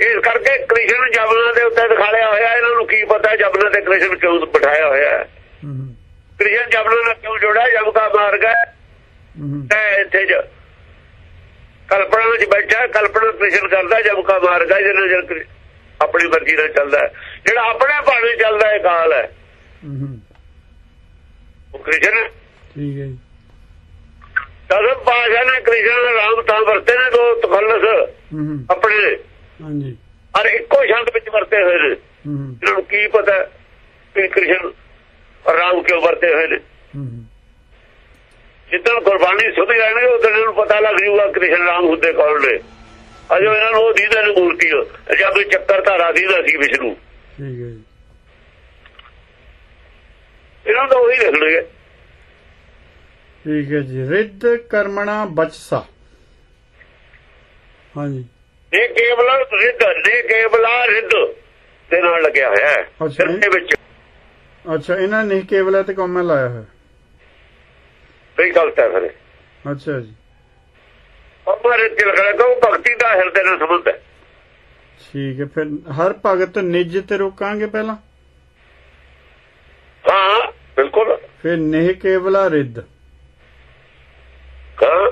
ਇਸ ਕਰਕੇ ਕ੍ਰਿਸ਼ਨ ਜਮਨਾ ਦੇ ਉੱਤੇ ਦਿਖਾਇਆ ਹੋਇਆ ਇਹਨਾਂ ਨੂੰ ਕੀ ਪਤਾ ਜਮਨਾ ਤੇ ਕ੍ਰਿਸ਼ਨ ਕਿਉਂ ਬਿਠਾਇਆ ਹੋਇਆ ਹੈ? ਕ੍ਰਿਸ਼ਨ ਜਮਨਾ ਨਾਲ ਕਿਉਂ ਜੋੜਿਆ? ਜਮ ਕਾ ਮਾਰਗ ਹੈ। ਤੇ ਇੱਥੇ ਜ। ਕਲਪਨਾ ਵਿੱਚ ਬੈਠਾ ਕਲਪਨਾ ਕ੍ਰਿਸ਼ਨ ਕਰਦਾ ਜਮ ਕਾ ਮਾਰਗ ਹੈ ਜਿਹਨਾਂ ਜਲ ਕ੍ਰਿ- ਆਪਣੀ ਮਰਜ਼ੀ ਨਾਲ ਚੱਲਦਾ ਹੈ। ਜਿਹੜਾ ਆਪਣੇ ਭਾਣੇ ਚੱਲਦਾ ਹੈ ਕਾਲ ਹੈ। ਉਹ ਕ੍ਰਿਸ਼ਨ ਠੀਕ ਹੈ ਜੀ। ਦਸਮ ਪਾਸ਼ਾ ਨੇ ਕ੍ਰਿਸ਼ਨ ਰਾਮ ਤਾਂ ਵਰਤੇ ਨੇ ਦੋ ਤਖੱਲਸ ਆਪਣੇ। ਹਾਂਜੀ। ਔਰ ਇੱਕੋ ਸ਼ਬਦ ਵਿੱਚ ਵਰਤੇ ਹੋਏ ਨੇ। ਇਹਨਾਂ ਨੂੰ ਕੀ ਪਤਾ ਕਿ ਕ੍ਰਿਸ਼ਨ ਰਾਮ ਕਿਉਂ ਵਰਤੇ ਹੋਏ ਨੇ। ਜਿੱਦਣ ਕੁਰਬਾਨੀ ਸੁਧ ਜਾਣਗੇ ਉਦੋਂ ਨੂੰ ਪਤਾ ਲੱਗ ਜੂਗਾ ਕ੍ਰਿਸ਼ਨ ਰਾਮ ਹੁੰਦੇ ਕੌਣ ਨੇ। ਅਜੋ ਇਹਨਾਂ ਨੂੰ ਉਹ ਦੀਦਾ ਨੂੰ ਮੂਰਤੀ ਜਦ ਕੋਈ ਚੱਕਰ ਧਾਰਾ ਦੀਦਾ ਸੀ ਵਿਸ਼ਨੂੰ। ਠੀਕ ਹੈ ਜੀ। ਇਹਨਾਂ ਦਾ ਉਹੀ ਲਿਖਣਗੇ ਠੀਕ ਹੈ ਜੀ। ਰਿੱਧ ਕਰਮਣਾ ਬਚਸਾ। ਹਾਂਜੀ। ਇਹ ਕੇਵਲ ਰਿੱਧ ਨੇ ਕੇਵਲਾ ਰਿੱਧ ਦੇ ਨਾਲ ਲੱਗਿਆ ਹੋਇਆ ਹੈ ਅੱਛਾ। ਇਹਦੇ ਵਿੱਚ। ਅੱਛਾ ਇਹਨਾਂ ਨੇ ਕੇਵਲ ਤੇ ਕੌਮਾ ਲਾਇਆ ਹੈ ਕੋਈ ਗਲਤ ਹੈ ਫਿਰ। ਅੱਛਾ ਜੀ। ਆਪਾਂ ਰਿੱਧ ਲੱਗਣਾ ਕਿ ਉਹ ਭਗਤੀ ਦਾ ਹਿਰਦੇ ਨਾਲ ਸੰਬੰਧ ਹੈ। ਠੀਕ ਹੈ ਫਿਰ ਹਰ ਭਗਤ ਨਿਜ ਤੇ ਰੋਕਾਂਗੇ ਪਹਿਲਾਂ? ਹਾਂ ਬਿਲਕੁਲ। ਫਿਰ ਨਹਿ ਕੇਵਲਾ ਰਿੱਧ। ਹਾਂ।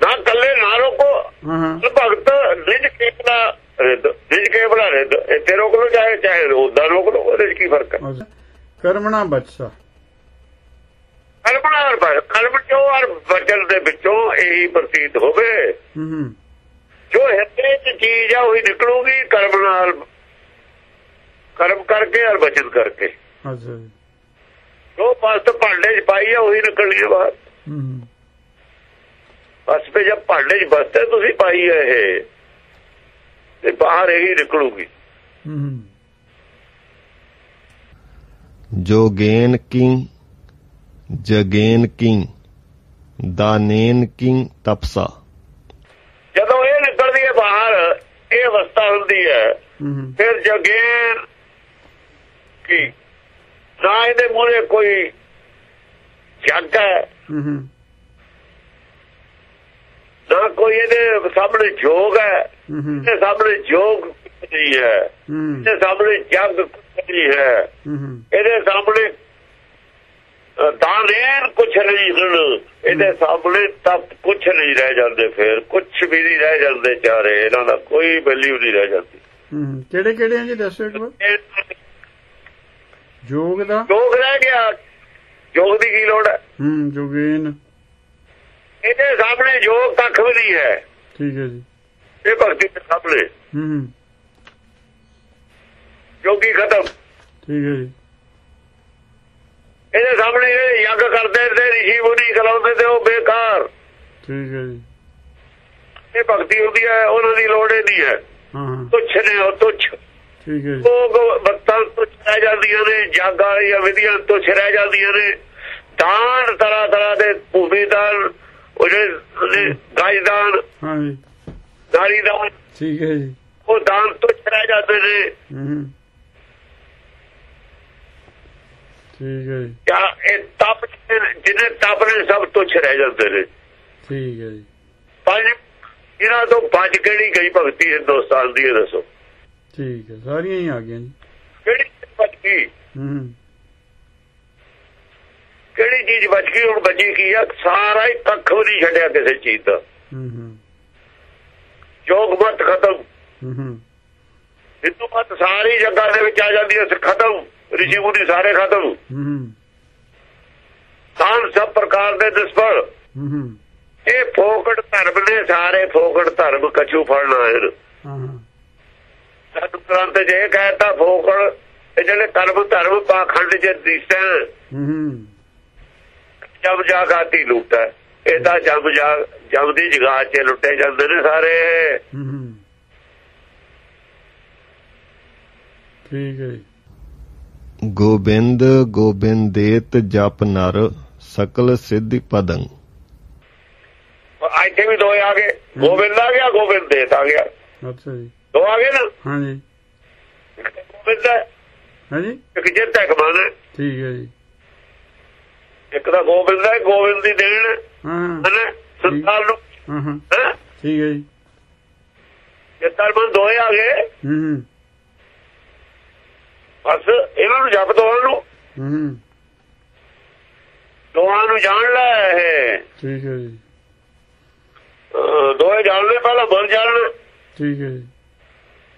ਨਾ ਕੱਲੇ ਨਾ ਰੋਕੋ। ਹਾਂ ਭਗਤ ਨਿਜ ਕੇਵਲਾ ਰਿੱਧ ਨਿਜ ਕੇਵਲਾ ਰਿੱਧ। ਇੱਥੇ ਰੋਕ ਲੋ ਚਾਹੇ ਚਾਹੇ ਉਦਾਂ ਰੋਕ ਲੋ ਉਹਦੇ ਕੀ ਫ਼ਰਕ ਹੈ। ਕਰਮਣਾ ਬਚਸਾ ਕਲਪਨਾ ਅਰ ਕਲਪ ਚੋਂ ਅਰ ਵਚਨ ਦੇ ਵਿੱਚੋਂ ਇਹੀ ਪ੍ਰਤੀਤ ਹੋਵੇ? ਜੋ ਹਿਰਦੇ ਚ ਚੀਜ਼ ਆ ਉਹੀ ਨਿਕਲੂਗੀ ਕਰਮ ਨਾਲ। ਕਰਮ ਕਰਕੇ ਅਰ ਵਚਨ ਕਰਕੇ। ਅੱਛਾ ਜੋ। ਪਾਸਤ ਭਾਂਡੇ ਚ ਪਾਈ ਆ ਉਹੀ ਨਿਕਲਣੀ ਬਾਹਰ। ਬਸ ਤੇ ਜਦ ਭਾਂਡੇ ਚ ਬਸਤੇ ਤੁਸੀਂ ਪਾਈ ਆ ਇਹ ਤੇ ਬਾਹਰ ਇਹੀ ਨਿਕਲੂਗੀ। ਜੋ ਗੇਨ ਕੀ ਜਗੇਨ ਕਿੰ ਦਾਨੇਨ ਕਿੰ ਤਪਸਾ। ਜਦੋਂ ਇਹ ਨਿਕਲਦੀ ਹੈ ਬਾਹਰ ਇਹ ਅਵਸਥਾ ਹੁੰਦੀ ਹੈ। ਫਿਰ ਜਗੇਨ ਕੀ? ਨਾ ਇਹਦੇ ਮੂਰੇ ਕੋਈ ਜੱਗ ਹੈ। ਨਾ ਕੋਈ ਇਹਦੇ ਸਾਹਮਣੇ ਜੋਗ ਹੈ। ਇਹਦੇ ਸਾਹਮਣੇ ਜੋਗ ਨਹੀਂ ਹੈ। ਇਹਦੇ ਸਾਹਮਣੇ ਜੱਗ ਨਹੀਂ ਹੈ। ਇਹਦੇ ਸਾਹਮਣੇ ਅ, ਦਾਨੇਨ ਕੁਛ ਨਹੀਂ ਹੁਣ। ਇਹਦੇ ਸਾਹਮਣੇ ਤਪ ਕੁਛ ਨਹੀਂ ਰਹਿ ਜਾਂਦੇ ਫੇਰ। ਕੁਛ ਵੀ ਨਹੀਂ ਰਹਿ ਜਾਂਦੇ ਚਾਰੇ। ਇਹਨਾਂ ਦਾ ਕੋਈ ਵੈਲਿਊ ਨਹੀਂ ਰਹਿ ਜਾਂਦੀ। ਹੂੰ ਕਿਹੜੇ ਕਿਹੜੇ ਆ ਜੀ? ਦੱਸੋ ਇੱਕ ਵਾਰ। ਜੋਗ ਦਾ? ਜੋਗ ਰਹਿ ਗਿਆ। ਜੋਗ ਦੀ ਕੀ ਲੋੜ ਹੈ? ਹੂੰ ਜੋਗੇਨ। ਇਹਦੇ ਸਾਹਮਣੇ ਜੋਗ ਕੱਖ ਵੀ ਨਹੀਂ ਹੈ। ਠੀਕ ਹੈ ਜੀ। ਇਹ ਭਗਤੀ ਦੇ ਸਾਹਮਣੇ। ਹੂੰ। ਜੋਗੀ ਖਤਮ। ਠੀਕ ਹੈ ਜੀ। ਇਹਦੇ ਸਾਹਮਣੇ ਇਹ ਯੱਗ ਕਰਦੇ ਤੇ ਰਿਸ਼ੀ ਮੁਨੀ ਕਲਾਉਂਦੇ ਤੇ ਉਹ ਬੇਕਾਰ। ਠੀਕ ਹੈ ਜੀ। ਇਹ ਭਗਤੀ ਹੁੰਦੀ ਹੈ ਉਹਨਾਂ ਦੀ ਲੋੜ ਹੀ। ਨਹੀਂ ਹੈ। ਤੁੱਛ ਨੇ ਉਹ ਤੁੱਛ। ਠੀਕ ਹੈ ਜੀ। ਉਹ ਬੱਤਾਂ ਤੁੱਛ ਰਹਿ ਜਾਂਦੀਆਂ ਨੇ ਜੱਗ ਵਾਲੀਆਂ ਵਿਧੀਆਂ ਤੁੱਛ ਰਹਿ ਜਾਂਦੀਆਂ ਨੇ। ਦਾਨ ਤਰ੍ਹਾਂ ਤਰ੍ਹਾਂ ਦੇ ਭੂਮੀ ਦਾਨ ਉਹ ਜਿਹੜੇ ਗਾਈ ਦਾਨ ਹਾਂ ਜੀ। ਨਾਰੀ ਦਾਨ। ਠੀਕ ਹੈ ਜੀ। ਉਹ ਦਾਨ ਤੁੱਛ ਰਹਿ ਜਾਂਦੇ ਨੇ ਹੂੰ ਹੂੰ ਠੀਕ ਹੈ ਜੀ। ਜਾਂ ਇਹ ਤਪ ਜਿਹਨੇ ਤਪ ਨੇ ਸਭ ਤੁੱਛ ਰਹਿ ਜਾਂਦੇ ਨੇ। ਠੀਕ ਹੈ ਜੀ। ਪੰਜ ਇਹਨਾਂ ਤੋਂ ਪੰਜ ਕਿਹੜੀ ਗਈ ਭਗਤੀ ਹਿੰਦੁਸਤਾਨ ਦੀ ਇਹ ਦੱਸੋ। ਠੀਕ ਹੈ ਸਾਰੀਆਂ ਹੀ ਆ ਗਈਆਂ ਜੀ। ਕਿਹੜੀ ਚੀਜ਼ ਬਚ ਗਈ? ਹੂੰ। ਹੂੰ ਕਿਹੜੀ ਚੀਜ਼ ਬਚ ਗਈ? ਹੁਣ ਬਚੀ ਕੀ ਆ? ਸਾਰਾ ਹੀ ਕੱਖ ਵੀ ਨਹੀਂ ਛੱਡਿਆ ਕਿਸੇ ਚੀਜ਼ ਦਾ। ਹੂੰ ਹੂੰ। ਜੋਗ ਮਤ ਖਤਮ। ਹੂੰ ਹੂੰ। ਹਿੰਦੂ ਮਤ ਸਾਰੀ ਜਗ੍ਹਾ ਦੇ ਵਿੱਚ ਆ ਜਾਂਦੀ ਹੈ ਖਤਮ। ਰਿਸ਼ੀ ਮੁਨੀ ਸਾਰੇ ਖਤਮ। ਹੂੰ। ਹੂੰ ਤਾਂ ਸਭ ਪ੍ਰਕਾਰ ਦੇ ਦੁਸ਼ਮਣ। ਹੂੰ। ਇਹ ਫੋਕਟ ਧਰਮ ਨੇ ਸਾਰੇ ਫੋਕਟ ਧਰਮ ਕਛੂ ਫੜਨਾ ਹੈ ਹਾਂ। ਹਾਂ ਸਾਧੂ ਗ੍ਰੰਥ ਇਹ ਕਹਿਤਾ ਫੋਕਟ ਇਹ ਜਿਹੜੇ ਕਰਮ ਧਰਮ ਪਾਖੰਡ ਚ ਦਿਸਣ ਹੂੰ। ਹੂੰ। ਜਬ ਜਾ ਗਾਤੀ ਲੁੱਟਾ। ਇਹ ਤਾਂ ਜਬ ਜਾ ਜਬ ਦੀ ਜਗਾਹ 'ਚ ਲੁੱਟੇ ਜਾਂਦੇ ਨੇ ਸਾਰੇ। ਹੂੰ ਹੂੰ। ਠੀਕ ਹੈ ਜੀ। ਗੋਬਿੰਦ ਗੋਬਿੰਦੇਤ ਜਪ ਨਰ ਸਕਲ ਸਿੱਧਿ ਪਦੰ। ਇੱਥੇ ਵੀ ਦੋ ਆ ਗਏ। ਗੋਬਿੰਦ ਆ ਗਿਆ ਗੋਬਿੰਦ ਦੇਤ ਆ ਗਿਆ। ਅੱਛਾ ਜੀ। ਦੋ ਆ ਗਏ ਨਾ? ਹਾਂ ਜੀ ਇੱਕ ਤਾਂ ਗੋਬਿੰਦ ਹੈ। ਹਾਂ ਜੀ ਇੱਕ ਜਿੱਤ ਹੈ ਕਮਾਨ ਹੈ। ਠੀਕ ਹੈ ਜੀ। ਇੱਕ ਤਾਂ ਗੋਬਿੰਦ ਹੈ ਗੋਬਿੰਦ ਦੀ ਦੇਣ। ਹੈ। ਹਾਂ ਸੰਸਾਰ ਨੂੰ। ਹਾਂ? ਠੀਕ ਹੈ ਜੀ। ਇਹ ਤਰਮਨ ਦੋਏ ਆ ਗਏ। ਹੂੰ ਹੂੰ। ਬਸ ਇਹਨਾਂ ਨੂੰ ਜਪ ਦੋਹਾਂ ਨੂੰ। ਹੂੰ। ਦੋਹਾਂ ਨੂੰ ਜਾਣ ਲੈ ਇਹ। ਠੀਕ ਹੈ ਜੀ। ਦੋਏ ਜਾਣਦੇ ਪਹਿਲਾਂ ਮਨ ਜਾਣਨ ਠੀਕ ਹੈ ਜੀ।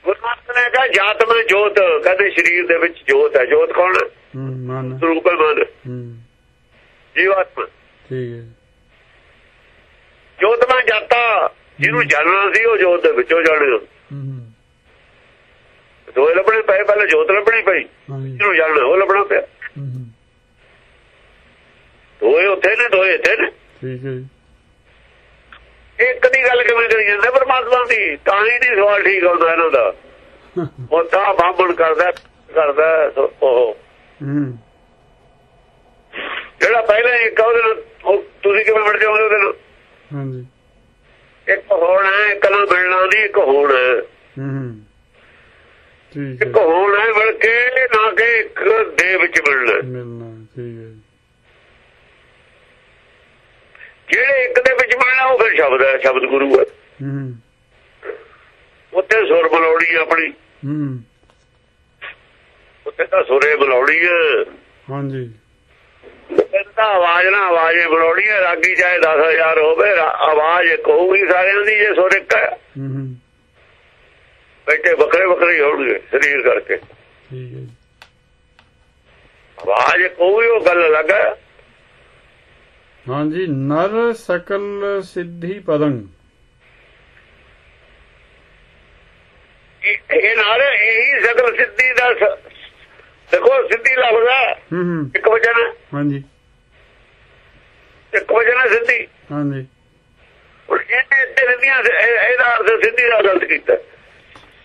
ਗੁਰਮਤਿ ਨੇ ਕਿਹਾ ਜਾਤ ਮੈਂ ਜੋਤ ਕਹਿੰਦੇ ਸਰੀਰ ਦੇ ਵਿੱਚ ਜੋਤ ਹੈ। ਜੋਤ ਕੌਣ? ਹੈ ਮਨ। ਸਰੂਪ ਹੈ ਮਨ। ਹੂੰ। ਜੀਵਾਤਮਾ। ਠੀਕ ਹੈ ਜੋਤ ਮੈਂ ਜਾਤਾ ਜਿਹਨੂੰ ਜਾਣਨਾ ਸੀ ਉਹ ਜੋਤ ਦੇ ਵਿੱਚੋਂ ਜਾਣਿਆ। ਹੂੰ ਹੂੰ ਦੋਏ ਲੱਭਣੇ ਪਏ ਪਹਿਲਾਂ ਜੋਤ ਲੱਭਣੀ ਪਈ ਜਿਹਨੂੰ ਜਾਣਨਾ ਉਹ ਲੱਭਣਾ ਪਿਆ। ਦੋਏ ਉੱਥੇ ਨੇ ਦੋਏ ਇੱਥੇ ਨੇ। ਠੀਕ ਹੈ ਇੱਕ ਦੀ ਗੱਲ ਕਿਵੇਂ ਕਰੀ ਜਾਂਦੇ ਪਰਮਾਤਮਾ ਦੀ? ਤਾਂ ਹੀ ਨਹੀਂ ਸਵਾਲ ਠੀਕ ਹੁੰਦਾ ਇਹਨਾਂ ਦਾ। ਉਹ ਤਾਂ ਬਾਹਮਣ ਕਰਦਾ ਕਰਦਾ ਉਹ। ਹੂੰ। ਜਿਹੜਾ ਪਹਿਲਾਂ ਇੱਕ ਉਹਦੇ ਨਾਲ ਤੁਸੀਂ ਕਿਵੇਂ ਮਿਲ ਜਾਓਗੇ ਉਹਦੇ ਨਾਲ? ਹਾਂਜੀ। ਇੱਕ ਹੋਣਾ ਇੱਕ ਨਾਲ ਮਿਲਣਾ ਨਹੀਂ ਇੱਕ ਹੋਣਾ। ਹੈ। ਠੀਕ ਹੈ। ਹੋਣਾ ਹੈ ਮਿਲ ਕੇ ਨਾ ਕਿ ਇੱਕ ਦੇ ਵਿੱਚ ਮਿਲਣਾ। ਮਿਲਣਾ ਠੀਕ ਹੈ ਜਿਹੜੇ ਇੱਕ ਦੇ ਵਿੱਚ ਮਿਲਣਾ ਉਹ ਫਿਰ ਸ਼ਬਦ ਹੈ ਸ਼ਬਦ ਗੁਰੂ ਹੈ। ਹੂੰ। ਉੱਥੇ ਸੁਰ ਹੈ ਆਪਣੀ। ਹੂੰ। ਉੱਥੇ ਤਾਂ ਸੁਰੇ ਬੁਲਾਉਣੀ ਹੈ। ਹਾਂਜੀ। ਤਾਂ ਆਵਾਜ਼ ਨਾ ਆਵਾਜ਼ ਬੁਲਾਉਣੀ ਹੈ। ਰਾਗੀ ਚਾਹੇ 10000 ਹੋਵੇ ਆਵਾਜ਼ ਇੱਕ ਹੋਊਗੀ ਸਾਰਿਆਂ ਦੀ ਜੇ ਸੁਰ ਇੱਕ ਹੈ। ਹੂੰ ਹੂੰ। ਬੈਠੇ ਵੱਖਰੇ ਵੱਖਰੇ ਹੋਣਗੇ ਸਰੀਰ ਕਰਕੇ। ਠੀਕ ਹੈ ਆਵਾਜ਼ ਹੋਊਗੀ ਉਹ ਗੱਲ ਅਲੱਗ ਹੈ। ਹਾਂਜੀ ਨਰ ਸਕਲ ਸਿੱਧੀ ਪਦੰ। ਇਹ ਨਾਲ ਇਹੀ ਸਗਲ ਸਿੱਧੀ ਦਾ ਦੇਖੋ ਸਿੱਧੀ ਲਫ਼ਜ਼ ਹੈ। ਇੱਕ ਵਚਨ ਹੈ, ਹਾਂਜੀ। ਇੱਕ ਵਚਨ ਹੈ ਸਿੱਧੀ। ਹਾਂਜੀ। ਹੁਣ ਇਹਨੇ ਇਹ- ਇਹਦਾ ਅਰਥ ਸਿੱਧੀ ਦਾ ਗਲਤ ਕੀਤਾ।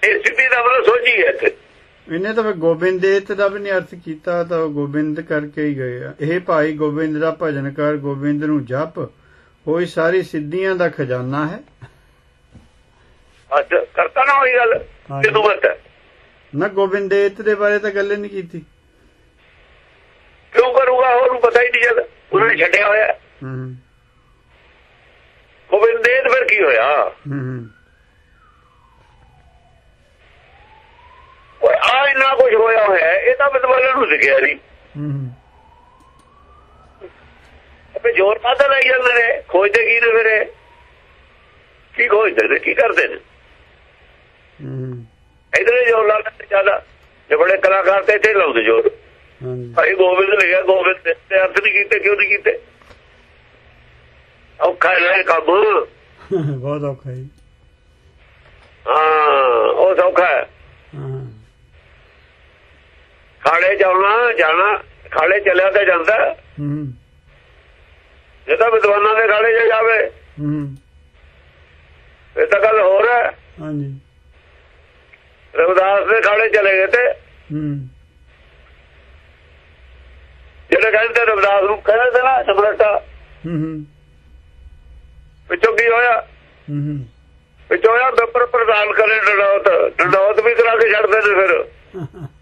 ਇਹ ਸਿੱਧੀ ਦਾ ਮਤਲਬ ਸੋਝੀ ਹੈ ਇੱਥੇ। ਇਹਨੇ ਤਾਂ ਗੋਬਿੰਦ ਦੇਤ ਦਾ ਵੀ ਨਹੀਂ ਅਰਥ ਕੀਤਾ ਤਾਂ ਗੋਬਿੰਦ ਕਰਕੇ ਹੀ ਗਏ ਆ। ਇਹ ਭਾਈ ਗੋਬਿੰਦ ਦਾ ਭਜਨ ਕਰ ਗੋਬਿੰਦ ਨੂੰ ਜਪ ਹੋਈ ਸਾਰੀ ਸਿੱਧੀਆਂ ਦਾ ਖਜ਼ਾਨਾ ਹੈ। ਅੱਜ ਕਰਤਾ ਨਾ ਹੋਈ ਗੱਲ। ਕਿਦੋਂ ਮਤ ਨਾ ਗੋਬਿੰਦ ਦੇਤ ਦੇ ਬਾਰੇ ਤਾਂ ਗੱਲ ਨਹੀਂ ਕੀਤੀ। ਕਿਉਂ ਕਰੂਗਾ ਉਹਨੂੰ ਪਤਾ ਹੀ ਨਹੀਂ ਜਦ ਉਹਨਾਂ ਛੱਡਿਆ ਹੋਇਆ। ਹੂੰ ਗੋਬਿੰਦ ਦੇ ਫਿਰ ਕੀ ਹੋਇਆ? ਹੂੰ। ਓਏ ਆ ਇੰਨਾ ਕੁਝ ਹੋਇਆ ਹੋਇਆ ਇਹ ਤਾਂ ਵਿਦਵਾਨਾਂ ਨੂੰ ਸਿੱਖਿਆ ਨਹੀਂ। ਹੂੰ ਆਪੇ ਜ਼ੋਰ ਕਾਹਦਾ ਲਾਈ ਜਾਂਦੇ ਨੇ ਖੋਜਦੇ ਕੀ ਨੇ ਫਿਰ? ਕੀ ਖੋਜਦੇ ਨੇ ਕੀ ਕਰਦੇ ਨੇ? ਹੂੰ ਇਧਰੇ ਜ਼ੋਰ ਲਾਉਂਦੇ ਜ਼ਿਆਦਾ। ਜੇ ਬੜੇ ਕਲਾਕਾਰ ਤੇ ਇੱਥੇ ਲਾਉਂਦੇ ਜ਼ੋਰ। ਭਾਈ ਗੋਬਿੰਦ ਲਿਖਿਆ ਗੋਬਿੰਦ ਤੇ ਅਰਥ ਨਹੀਂ ਕੀਤੇ ਕਿਉਂ ਨਹੀਂ ਕੀਤੇ? ਔਖਾ ਹੈ ਕੰਮ। ਬਹੁਤ ਔਖਾ ਹੈ ਹਾਂ ਉਹ ਹੈ ਹਾਂ। ਖਾੜੇ ਜਾਣਾ ਜਾਣਾ ਖਾੜੇ ਚੱਲਿਆ ਤਾਂ ਜਾਂਦਾ। ਹੂੰ। ਜੇ ਤਾਂ ਵਿਦਵਾਨਾਂ ਦੇ ਖਾੜੇ 'ਚ ਜਾਵੇ ਹੂੰ। ਇਹ ਤਾਂ ਗੱਲ ਹੋਰ ਹੈ। ਹਾਂਜੀ। ਰਵਿਦਾਸ ਦੇ ਖਾੜੇ ਚਲੇ ਗਏ ਤੇ ਹੂੰ। ਜਿਹੜੇ ਕਹਿੰਦੇ ਰਵਿਦਾਸ ਨੂੰ ਕਹਿੰਦੇ ਸੀ ਨਾ ਸਮਰਟਾ ਹੂੰ ਹੂੰ। ਵਿੱਚੋਂ ਕੀ ਹੋਇਆ? ਹੂੰ ਹੂੰ। ਵਿੱਚੋਂ ਹੋਇਆ ਪੇਪਰ ਪ੍ਰਦਾਨ ਕਰੇ ਡੰਡੌਤ ਡੰਡੌਤ ਵੀ ਕਰਾ ਕੇ ਛੱਡਦੇ ਨੇ ਫਿਰ।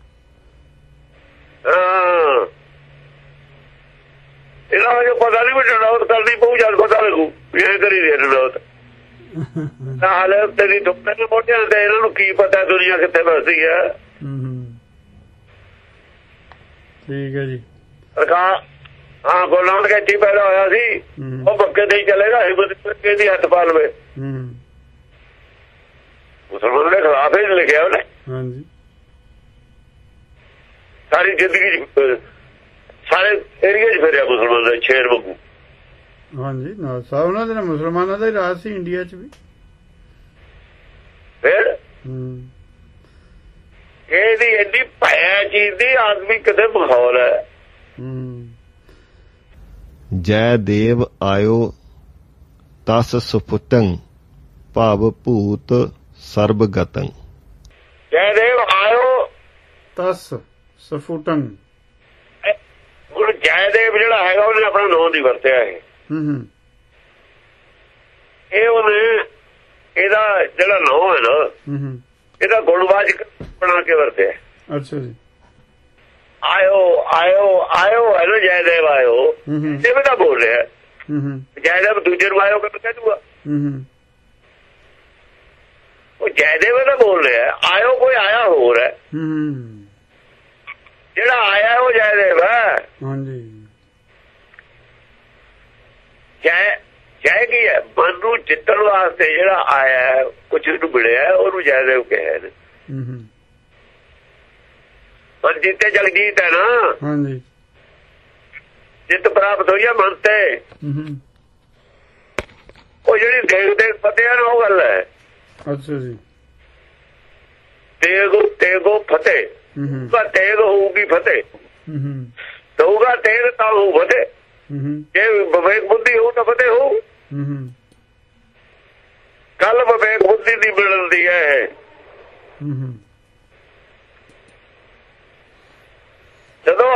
ਇਹਨਾਂ ਨੂੰ ਪਤਾ ਨਹੀਂ ਵੀ ਡੰਡੌਤ ਕਰਨੀ ਪਊ ਜਦ ਪਤਾ ਲੱਗੂ ਇਹ ਕਰੀ ਦੇ ਡੰਡੌਤ। ਨਾਲ ਤੇਰੀ ਦੁੱਖਾਂ ਨੂੰ ਮੋਢਿਆਂ ਤੇ ਇਹਨਾਂ ਨੂੰ ਕੀ ਪਤਾ ਦੁਨੀਆ ਕਿੱਥੇ ਵਸਦੀ ਹੈ। ਠੀਕ ਹੈ ਜੀ। ਰਖਾ ਹਾਂ ਗੋਲਾਮ ਕੈਚੀ ਪੈਦਾ ਹੋਇਆ ਸੀ। ਉਹ ਬੱਕੇ ਤੇ ਹੀ ਚਲੇਗਾ ਹਿੰਮਤ ਕਰਕੇ ਦੀ ਹੱਥ ਪਾ ਲਵੇ। ਹੂੰ। ਮੁਸਲਮਾਨਾਂ ਦੇ ਖਿਲਾਫ ਹੀ ਲਿਖਿਆ ਉਹਨੇ। ਹਾਂਜੀ। ਸਾਰੀ ਜ਼ਿੰਦਗੀ ਸਾਰੇ ਏਰੀਆ 'ਚ ਫਿਰਿਆ ਮੁਸਲਮਾਨ ਦੇ ਸ਼ੇਰ ਵਾਂਗੂ। ਹਾਂਜੀ ਨਾ ਸਾ ਉਹਨਾਂ ਦੇ ਨਾਲ ਮੁਸਲਮਾਨਾਂ ਦਾ ਹੀ ਰਾਜ ਸੀ ਇੰਡੀਆ 'ਚ ਵੀ। ਫਿਰ ਇਹਦੀ ਐਡੀ ਭੈ ਚੀਜ਼ ਦੀ ਆਦਮੀ ਕਿਤੇ ਮਾਹੌਲ ਹੈ। ਹੂੰ। ਜੈ ਦੇਵ ਆਇਓ ਤਸ ਸੁਪੁਤੰ ਭਾਵ ਭੂਤ ਸਰਬ ਗਤੰ ਜੈ ਦੇਵ ਆਇਓ। ਤਸ। ਸਫੁਟੰ ਹੁਣ ਜੈ ਦੇਵ ਜਿਹੜਾ ਹੈਗਾ ਉਹਨੇ ਆਪਣਾ ਨਾਮ ਨਹੀਂ ਵਰਤਿਆ ਇਹ। ਹੂੰ ਹੂੰ। ਇਹ ਉਹਨੇ ਇਹਦਾ ਜਿਹੜਾ ਨਾਮ ਹੈ ਨਾ ਹੂੰ ਹੂੰ। ਇਹਦਾ ਗੁਣਵਾਚਕ ਬਣਾ ਕੇ ਵਰਤਿਆ। ਅੱਛਾ ਜੀ। ਆਇਓ ਆਇਓ ਆਇਓ ਹੈ ਨਾ ਜੈ ਦੇਵ ਆਇਓ ਇਹ ਵੀ ਤਾਂ ਬੋਲ ਰਿਹਾ। ਹੂੰ ਹੂੰ। ਜੈ ਦੇਵ ਦੂਜੇ ਨੂੰ ਆਇਓ ਕਿਵੇਂ ਕਹਿ ਦੂਗਾ। ਹੂੰ ਹੂੰ। ਉਹ ਜੈ ਦੇਵ ਦਾ ਬੋਲ ਰਿਹਾ। ਆਇਓ ਕੋਈ ਆਇਆ ਹੋਰ ਹੈ। ਹੂੰ। ਜਿਹੜਾ ਆਇਆ ਉਹ ਜੈ ਦੇਵ ਹੈ। ਹਾਂਜੀ। ਜੈ ਜੈ ਕੀ ਹੈ? ਮਨ ਨੂੰ ਜਿੱਤਣ ਵਾਸਤੇ ਜਿਹੜਾ ਆਇਆ ਕੁਝ ਨੂੰ ਮਿਲਿਆ ਉਹਨੂੰ ਜੈ ਦੇਵ ਕਹਿੰਦੇ ਨੇ ਹੂੰ। ਹੂੰ ਮਨ ਜਿੱਤੇ ਜਗਜੀਤ ਹੈ ਨਾ। ਹਾਂਜੀ। ਜਿੱਤ ਪ੍ਰਾਪਤ ਹੋਈ ਹੈ ਮਨ ਤੇ। ਹੂੰ ਉਹ ਜਿਹੜੀ ਦੇਵ ਦੇ ਫਤਿਹ ਨਾ ਉਹ ਗੱਲ ਹੈ। ਅੱਛਾ ਜੀ। ਤੇਗੋ ਤੇਗੋ ਫਤਿਹ। ਉਹਦਾ ਤੇਗ ਹੋਊਗੀ ਫਤਿਹ। ਦਊਗਾ ਤੇਗ ਤਾਂ ਹੋਊ ਫਤਿਹ। ਜੇ ਵਿਵੇਕ ਬੁੱਧੀ ਹੋਊ ਤਾਂ ਫਤਿਹ ਹੋਊ। ਹੂੰ ਕੱਲ ਵਿਵੇਕ ਬੁੱਧੀ ਦੀ ਮਿਲਦੀ ਹੈ ਇਹ। ਜਦੋਂ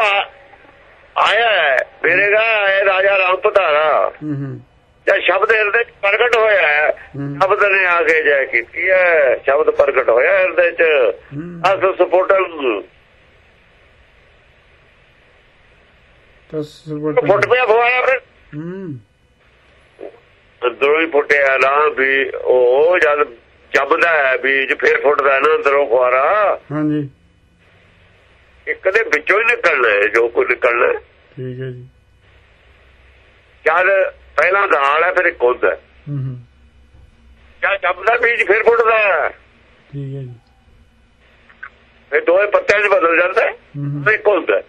ਆਇਆ ਮੇਰੇ ਗਾ ਆਇਆ ਰਾਜਾ ਰਾਮ ਪਧਾਰਾ ਹੂੰ ਹੂੰ ਜਾਂ ਸ਼ਬਦ ਹਿਰਦੇ ਚ ਪ੍ਰਗਟ ਹੋਇਆ ਹੈ। ਸ਼ਬਦ ਨੇ ਆ ਕੇ ਜੈ ਕੀਤੀ ਹੈ ਸ਼ਬਦ ਪ੍ਰਗਟ ਹੋਇਆ ਹਿਰਦੇ ਚ। ਅਸ ਸਪੋਰਟਲ ਤਸ ਫੁੱਟ ਪਿਆ ਫਵਾਇਆ ਫਿਰ ਹੂੰ। ਅੰਦਰੋਂ ਹੀ ਫੁੱਟਿਆ ਨਾ ਵੀ ਉਹ ਜਦ ਜੰਮਦਾ ਹੈ ਬੀਜ ਫਿਰ ਫੁੱਟਦਾ ਹੈ ਨਾ ਅੰਦਰੋਂ ਫੁਆਰਾ ਹਾਂਜੀ। ਇੱਕ ਦੇ ਵਿੱਚੋਂ ਹੀ ਨਿਕਲਣਾ ਹੈ ਜੋ ਕੁਝ ਨਿਕਲਣਾ। ਠੀਕ ਹੈ ਜੀ। ਜਦ ਪਹਿਲਾਂ ਦਾਲ ਹੈ ਫਿਰ ਇੱਕ ਹੁੰਦਾ ਹੈ। ਹੂੰ ਜਦ ਜੰਮਦਾ ਬੀਜ ਫਿਰ ਫੁੱਟਦਾ ਠੀਕ ਹੈ ਜੀ। ਫਿਰ ਦੋਏ ਪੱਤਿਆਂ 'ਚ ਬਦਲ ਜਾਂਦਾ ਹੈ ਇੱਕ ਹੁੰਦਾ ਹੈ।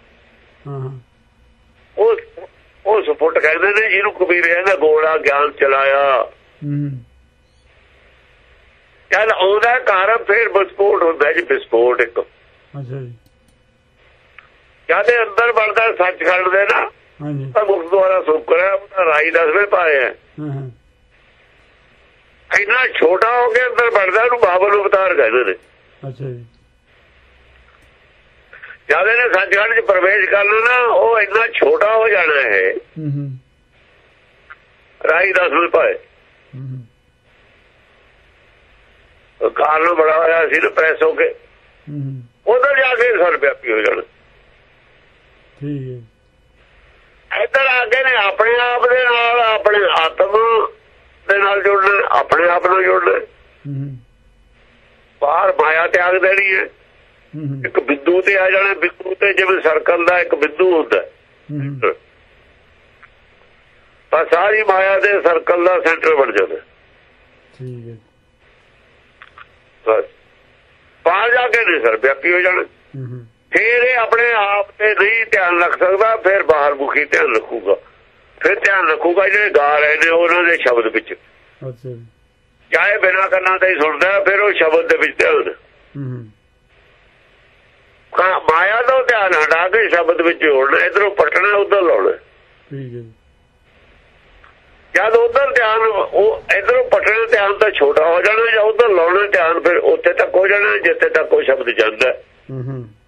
ਉਹ ਉਹ ਸੁਪੁੱਟ ਕਹਿੰਦੇ ਨੇ ਜਿਹਨੂੰ ਕਬੀਰ ਇਹਦਾ ਗੋਲਾ ਗਿਆਨ ਚਲਾਇਆ। ਹੂੰ ਜਦ ਆਉਂਦਾ ਕਾਰਨ ਫਿਰ ਵਿਸਫੋਟ ਹੁੰਦਾ ਜੀ ਵਿਸਫੋਟ ਇੱਕ। ਅੱਛਾ ਜੀ। ਜਦ ਅੰਦਰ ਵੜਦਾ ਸੱਚਖੰਡ ਦੇ ਨਾ ਹਾਂਜੀ। ਤਾਂ ਗੁਰਦੁਆਰਾ ਸੁਕਰਿਆ ਉਹਦਾ ਰਾਈ ਦਸਵੇਂ ਪਾਏ ਹੈ ਹਾਂ ਹਾਂ। ਇੰਨਾ ਛੋਟਾ ਹੋ ਕੇ ਅੰਦਰ ਵੜਦਾ ਉਹਨੂੰ ਬਾਬਲ ਅਵਤਾਰ ਕਹਿੰਦੇ ਨੇ। ਅੱਛਾ ਜੀ। ਜਦ ਇਹਨੇ ਸੱਚਖੰਡ 'ਚ ਪ੍ਰਵੇਸ਼ ਕਰਨਾ ਨਾ ਉਹ ਇੰਨਾ ਛੋਟਾ ਹੋ ਜਾਣਾ ਹੈ ਰਾਈ ਦਸਵੇਂ ਪਾਏ। ਕਾਰਨ ਬੜਾ ਹੋਇਆ ਸੀ ਨਾ ਪ੍ਰੈਸ ਹੋ ਕੇ ਉਧਰ ਜਾ ਕੇ ਸਰ ਵਿਆਪੀ ਹੋ ਜਾਣਾ। ਠੀਕ ਹੈ। ਇੱਧਰ ਆ ਕੇ ਨੇ ਆਪਣੇ ਆਪ ਦੇ ਨਾਲ ਆਪਣੇ ਆਤਮ ਦੇ ਨਾਲ ਜੁੜਨਾ ਆਪਣੇ ਆਪ ਨਾਲ ਜੁੜਨਾ। ਬਾਹਰ ਮਾਇਆ ਤਿਆਗ ਦੇਣੀ ਹੈ। ਇੱਕ ਬਿੰਦੂ ਤੇ ਆ ਜਾਣਾ ਬਿੰਦੂ ਤੇ ਜਿਵੇਂ ਸਰਕਲ ਦਾ ਇੱਕ ਬਿੰਦੂ ਹੁੰਦਾ। ਪਰ ਸਾਰੀ ਮਾਇਆ ਦੇ ਸਰਕਲ ਦਾ ਸੈਂਟਰ ਬਣ ਜਾਂਦਾ। ਠੀਕ ਹੈ। ਬਸ। ਬਾਹਰ ਜਾ ਕੇ ਨਹੀਂ ਸਰ ਵਿਆਪੀ ਹੋ ਜਾਣਾ। ਫਿਰ ਇਹ ਆਪਣੇ ਆਪ ਤੇ ਨਹੀਂ ਧਿਆਨ ਰੱਖ ਸਕਦਾ ਫਿਰ ਬਾਹਰ ਮੁਖੀ ਧਿਆਨ ਰੱਖੂਗਾ। ਫਿਰ ਧਿਆਨ ਰੱਖੂਗਾ ਜਿਹੜੇ ਗਾ ਰਹੇ ਨੇ ਉਹਨਾਂ ਦੇ ਸ਼ਬਦ ਵਿੱਚ। ਅੱਛਾ ਜੀ। ਚਾਹੇ ਬਿਨਾਂ ਕੰਨਾਂ ਤੇ ਸੁਣਦਾ ਫਿਰ ਉਹ ਸ਼ਬਦ ਦੇ ਵਿੱਚ ਧਿਆਨ ਹੂੰ ਕਾ- ਮਾਇਆ ਤੋਂ ਧਿਆਨ ਹਟਾ ਕੇ ਸ਼ਬਦ ਵਿੱਚ ਜੋੜਨਾ ਇਧਰੋਂ ਪਟਣਾ ਉਧਰ ਲਾਉਣਾ। ਠੀਕ ਹੈ ਜੀ। ਜਦ ਉਧਰ ਧਿਆਨ ਉਹ ਇਧਰੋਂ ਪਟਣਾ ਧਿਆਨ ਤਾਂ ਛੋਟਾ ਹੋ ਜਾਣਾ ਜਾਂ ਉਧਰ ਲਾਉਣਾ ਧਿਆਨ ਫਿਰ ਉੱਥੇ ਤੱਕ ਹੋ ਜਾਣਾ ਜਿੱਥੇ ਤੱਕ ਉਹ ਸ਼ਬਦ ਜਾਂਦਾ। ਹੂੰ ਹੂੰ।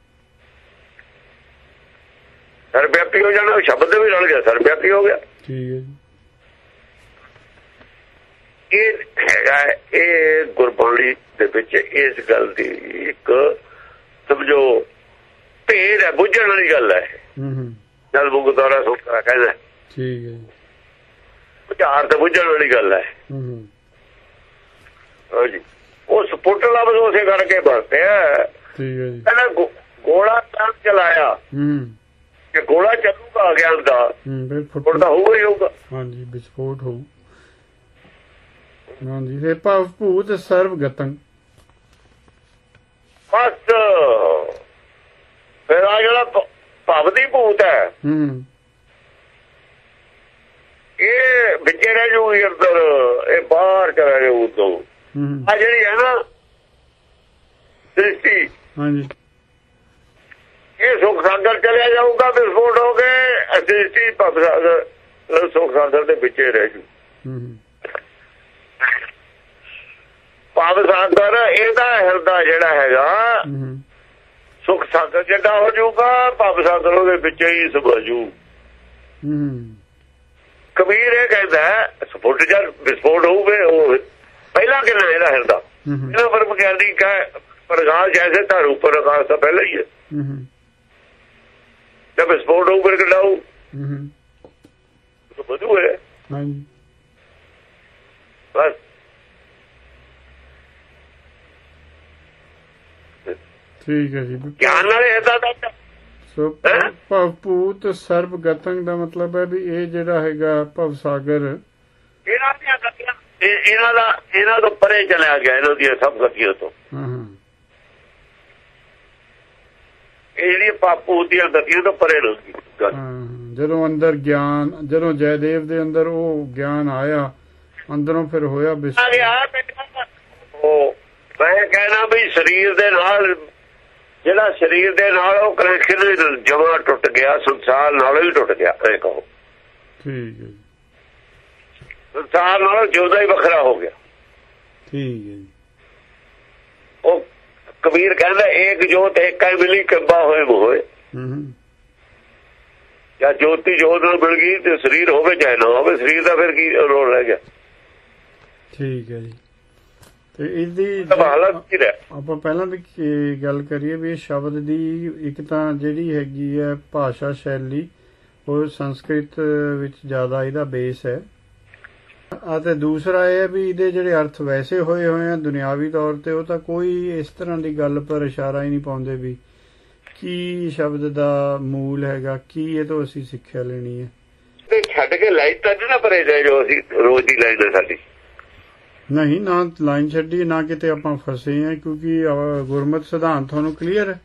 ਸਰਵਿਆਪੀ ਹੋ ਜਾਣਾ ਸ਼ਬਦ ਵੀ ਰਲ ਗਿਆ ਸਰਵਿਆਪੀ ਹੋ ਗਿਆ। ਠੀਕ ਹੈ ਜੀ। ਇਹ ਹੈਗਾ ਇਹ ਗੁਰਬਾਣੀ ਦੇ ਵਿੱਚ ਇਸ ਗੱਲ ਦੀ ਇੱਕ ਸਮਝੋ ਭੇਦ ਹੈ ਬੁੱਝਣ ਵਾਲੀ ਗੱਲ ਹੈ। ਹੂੰ ਹੂੰ। ਜਦ ਬੁਗਦੌਰਾ ਸੁਖਾ ਕਹਿੰਦਾ ਠੀਕ ਹੈ ਬੁਝਾਰ ਤੇ ਬੁੱਝਣ ਵਾਲੀ ਗੱਲ ਹੈ। ਹੂੰ ਹੂੰ। ਹਾਂ ਜੀ ਉਹ ਸਪੁੱਟ ਲਫ਼ਜ਼ ਉਸੇ ਕਰਕੇ ਵਰਤਿਆ। ਠੀਕ ਹੈ ਜੀ। ਕਹਿੰਦਾ ਗੋਲਾ ਤਾਂ ਚਲਾਇਆ। ਹੂੰ। ਕਿ ਗੋਲਾ ਚੱਲੂਗਾ ਗਿਆਨ ਦਾ ਫੁੱਟ ਤਾਂ ਹੋਊਗਾ ਹੀ ਹੋਊਗਾ। ਹਾਂਜੀ ਵਿਸਫੋਟ ਹੋ ਹਾਂਜੀ ਫਿਰ ਭਵ ਭੂਤ ਸਰਵ ਗਤੰ ਬਸ। ਫਿਰ ਆ ਜਿਹੜਾ ਭਵ ਦੀ ਭੂਤ ਹੈ ਹੂੰ। ਇਹ ਵਿੱਚੇ ਰਹਿ ਜੂਗੀ ਅੰਦਰ ਇਹ ਬਾਹਰ ਚਲਾ ਜਾਊ ਉਦੋਂ ਆ ਜਿਹੜੀ ਹੈ ਨਾ ਸ੍ਰਿਸ਼ਟੀ ਹਾਂਜੀ। ਇਹ ਸੁਖ ਸਾਗਰ ਚਲਿਆ ਜਾਊਗਾ ਵਿਸਫੋਟ ਹੋ ਕੇ ਸ੍ਰਿਸ਼ਟੀ ਭਵ ਸਾਗਰ ਸੁਖ ਸਾਗਰ ਦੇ ਵਿੱਚੇ ਰਹਿ ਜੂ ਭਵ ਸਾਗਰ ਇਹਦਾ ਹਿਰਦਾ ਜਿਹੜਾ ਹੈਗਾ ਸੁਖ ਸਾਗਰ ਜਿਹੜਾ ਹੋ ਜਾਊਗਾ ਭਵ ਸਾਗਰ ਉਹਦੇ ਵਿੱਚ ਹੀ ਹੂੰ ਕਬੀਰ ਇਹ ਕਹਿੰਦਾ ਸਪੋਰਟ ਜਦ ਵਿਸਫੋਟ ਹੋਊਗੇ ਉਹ ਪਹਿਲਾਂ ਕਿੰਨਾ ਇਹਦਾ ਹਿਰਦਾ? ਇਹਨਾਂ ਪਰ ਵਿਗਿਆਨੀ ਕਹੇ ਪ੍ਰਕਾਸ਼ ਜੈਸੇ ਧਰ ਉੱਪਰ ਆਕਾਸ਼ ਤਾਂ ਪਹਿਲਾਂ ਹੀ ਹੈ। ਜਦ ਵਿਸਫੋਟ ਹੋਊ ਫਿਰ ਕਿੰਨਾ ਹੋਊ ਹੂੰ। ਹੂੰ ਤਾਂ ਵਧੂ ਹੈ। ਹਾਂਜੀ। ਬਸ। ਠੀਕ ਹੈ ਜੀ। ਗਿਆਨ ਨਾਲ ਇਹਦਾ ਤਾਂ ਸੋ ਹੈਂ? ਭਵ ਭੂਤ ਸਰਬ ਗਤੰ ਦਾ ਮਤਲਬ ਹੈ ਵੀ ਇਹ ਜਿਹੜਾ ਹੈਗਾ ਭਵ ਸਾਗਰ। ਇਹਨਾਂ ਦੀਆਂ ਗਤੀਆਂ ਇਹ- ਇਹਨਾਂ ਦਾ ਇਹਨਾਂ ਤੋਂ ਪਰੇ ਚਲਿਆ ਗਿਆ ਇਹਨਾਂ ਦੀਆਂ ਸਭ ਗਤੀਆਂ ਤੋਂ। ਹਾਂ ਹਾਂ ਇਹ ਜਿਹੜੀ ਪਾਪੂ ਦੀਆਂ ਗਤੀਆਂ ਤੋਂ ਪਰੇ ਰਹੂਗੀ ਗੱਲ। ਹਾਂ, ਜਦੋਂ ਅੰਦਰ ਗਿਆਨ ਜਦੋਂ ਜੈਦੇਵ ਦੇ ਅੰਦਰ ਉਹ ਗਿਆਨ ਆਇਆ ਅੰਦਰੋਂ ਫਿਰ ਹੋਇਆ ਵਿਸ ਆ ਗਿਆ ਉਹ ਮੈਂ ਕਹਿਣਾ ਵੀ ਸਰੀਰ ਦੇ ਨਾਲ ਜਿਹੜਾ ਸਰੀਰ ਦੇ ਨਾਲ ਉਹ ਕਨੈਕਸ਼ਨ ਜਮਾ ਟੁੱਟ ਗਿਆ ਸੰਸਾਰ ਨਾਲੋਂ ਹੀ ਟੁੱਟ ਗਿਆ ਐ ਕਹੋ। ਠੀਕ ਹੈ ਸੰਸਾਰ ਨਾਲੋਂ ਜਿਉਂਦਾ ਹੀ ਵੱਖਰਾ ਹੋ ਗਿਆ। ਠੀਕ ਹੈ ਉਹ ਕਬੀਰ ਕਹਿੰਦਾ ਏਕ ਜੋਤ ਏਕਾ ਮਿਲੀ ਕੰਬਾ ਹੋਏ ਹੋਏ। ਜਾਂ ਜੋਤੀ ਜੋਤ ਨਾਲ ਮਿਲ ਗਈ ਤੇ ਸਰੀਰ ਹੋਵੇ ਚਾਹੇ ਨਾ ਹੋਵੇ ਸਰੀਰ ਦਾ ਫਿਰ ਕੀ ਰੋਲ ਰਹਿ ਗਿਆ? ਠੀਕ ਹੈ ਜੀ। ਤੇ ਇਹਦੀ ਹਾਲਤ ਕੀ ਰਹਿ? ਆਪਾਂ ਪਹਿਲਾਂ ਵੀ ਗੱਲ ਕਰੀਏ ਵੀ ਇਹ ਸ਼ਬਦ ਦੀ ਇੱਕ ਤਾਂ ਜਿਹੜੀ ਹੈਗੀ ਹੈ ਭਾਸ਼ਾ ਸ਼ੈਲੀ ਉਹ ਸੰਸਕ੍ਰਿਤ ਵਿੱਚ ਜ਼ਿਆਦਾ ਇਹਦਾ ਬੇਸ ਹੈ। ਅਤੇ ਦੂਸਰਾ ਇਹ ਹੈ ਵੀ ਇਹਦੇ ਜਿਹੜੇ ਅਰਥ ਵੈਸੇ ਹੋਏ ਹੋਏ ਆ ਦੁਨਿਆਵੀ ਤੌਰ ਤੇ ਉਹ ਤਾਂ ਕੋਈ ਇਸ ਤਰ੍ਹਾਂ ਦੀ ਗੱਲ ਪਰ ਇਸ਼ਾਰਾ ਹੀ ਨਹੀਂ ਪਾਉਂਦੇ ਵੀ ਕੀ ਸ਼ਬਦ ਦਾ ਮੂਲ ਹੈਗਾ ਕੀ ਇਹ ਤੋਂ ਅਸੀਂ ਸਿੱਖਿਆ ਲੈਣੀ ਹੈ। ਤੇ ਛੱਡ ਕੇ ਲਾਈਨ ਤਾਂ ਨੀ ਭਰੇ ਜਾਏ ਜੋ ਅਸੀਂ ਰੋਜ਼ ਦੀ ਲਾਈਨ ਹੈ ਸਾਡੀ। ਨਹੀਂ ਨਾ ਲਾਈਨ ਛੱਡੀ ਨਾ ਕਿਤੇ ਆਪਾਂ ਫਸੇ ਆ ਕਿਉਂਕਿ ਗੁਰਮਤਿ ਸਿਧਾਂਤ ਤੁਹਾਨੂੰ ਕਲੀਅਰ ਹੈ।